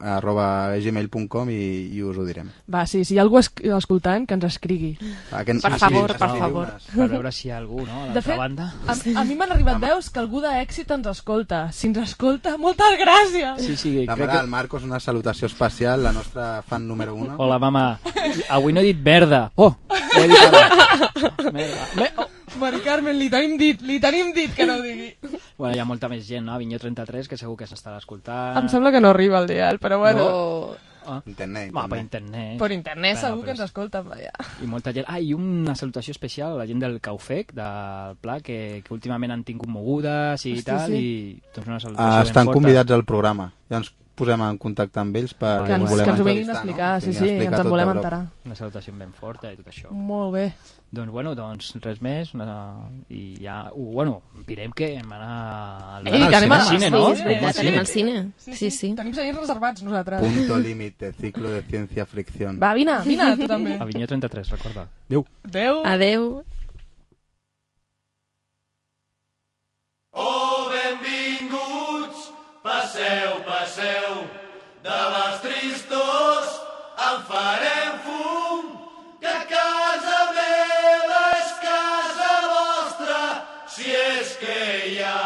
arroba gmail.com i, i us ho direm. va, sí, si hi ha algú esc escoltant que ens escrigui Ah, que ens- Per favor, per favor. Per veure si hi ha algú, no? De fet, banda. a, a mi m'han arribat veus que algú d'èxit ens escolta. Si ens escolta, moltes gràcies! Sí, sí, La mare que... del Marcos, una salutació especial, la nostra fan número 1. Hola, mama. Avui no he dit merda. Oh, ja he dit ara. Merda. Me... Oh. Mari Carmen, li tenim dit, li tenim dit que no ho digui. Bueno, hi ha molta més gent, no? A Vinyó 33, que segur que s'estarà escoltant. Em sembla que no arriba el dial, però bueno... No. Ah. Internet, Va, per internet. Per internet Bueno, segur però que ens escolta, vaja. I molta gent... Ah, i una salutació especial a la gent del Caufec, del Pla, que, que últimament han tingut mogudes i Hosti, tal, sí. i doncs una salutació Ah, ben estan forta. convidats al programa. Ja ens posem en contacte amb ells per Que ens, volem que ens ho vinguin a explicar, no? sí, sí, explicar ens en volem enterar. Una salutació ben forta i tot això. Molt bé. Doncs bueno, doncs res més. Una... I ja... Uh, bueno, direm que hem anat al, Ei, que anem al cine, cine, no? Sí, veritat, anem al cine. Sí, sí. Tenim seients reservats, nosaltres. Punto límite, ciclo de ciencia fricción. Va, vine, vine, tu també. Avinyó 33, recorda. Adéu. Adéu. Adeu. Oh, benvinguts, passeu, passeu, farem fum, que casa meva és casa vostra, si és que hi ha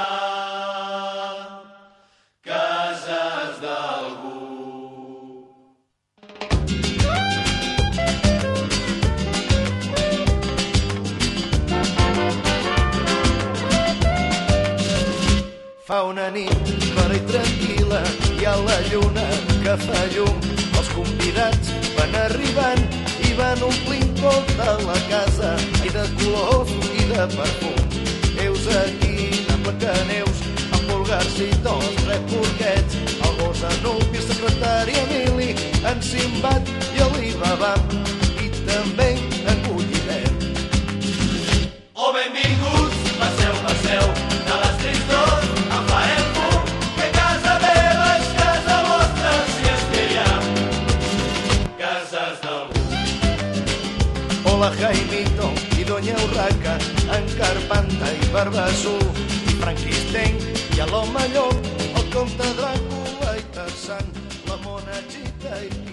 cases d'algú. Fa una nit lluna que fa llum. Els convidats van arribant i van omplint tota la casa i de colors i de perfum. Heus aquí, de placaneus, amb pulgars i dos, tres porquets, el gos Anubi, el secretari Emili, en Simbat i l'Ibabà i també Hola Jaimito i Doña Urraca, en Carpanta i Barbassó, i Franquisteny i a l'home llop, el comte Dràcula i Tarzan, la mona Chita i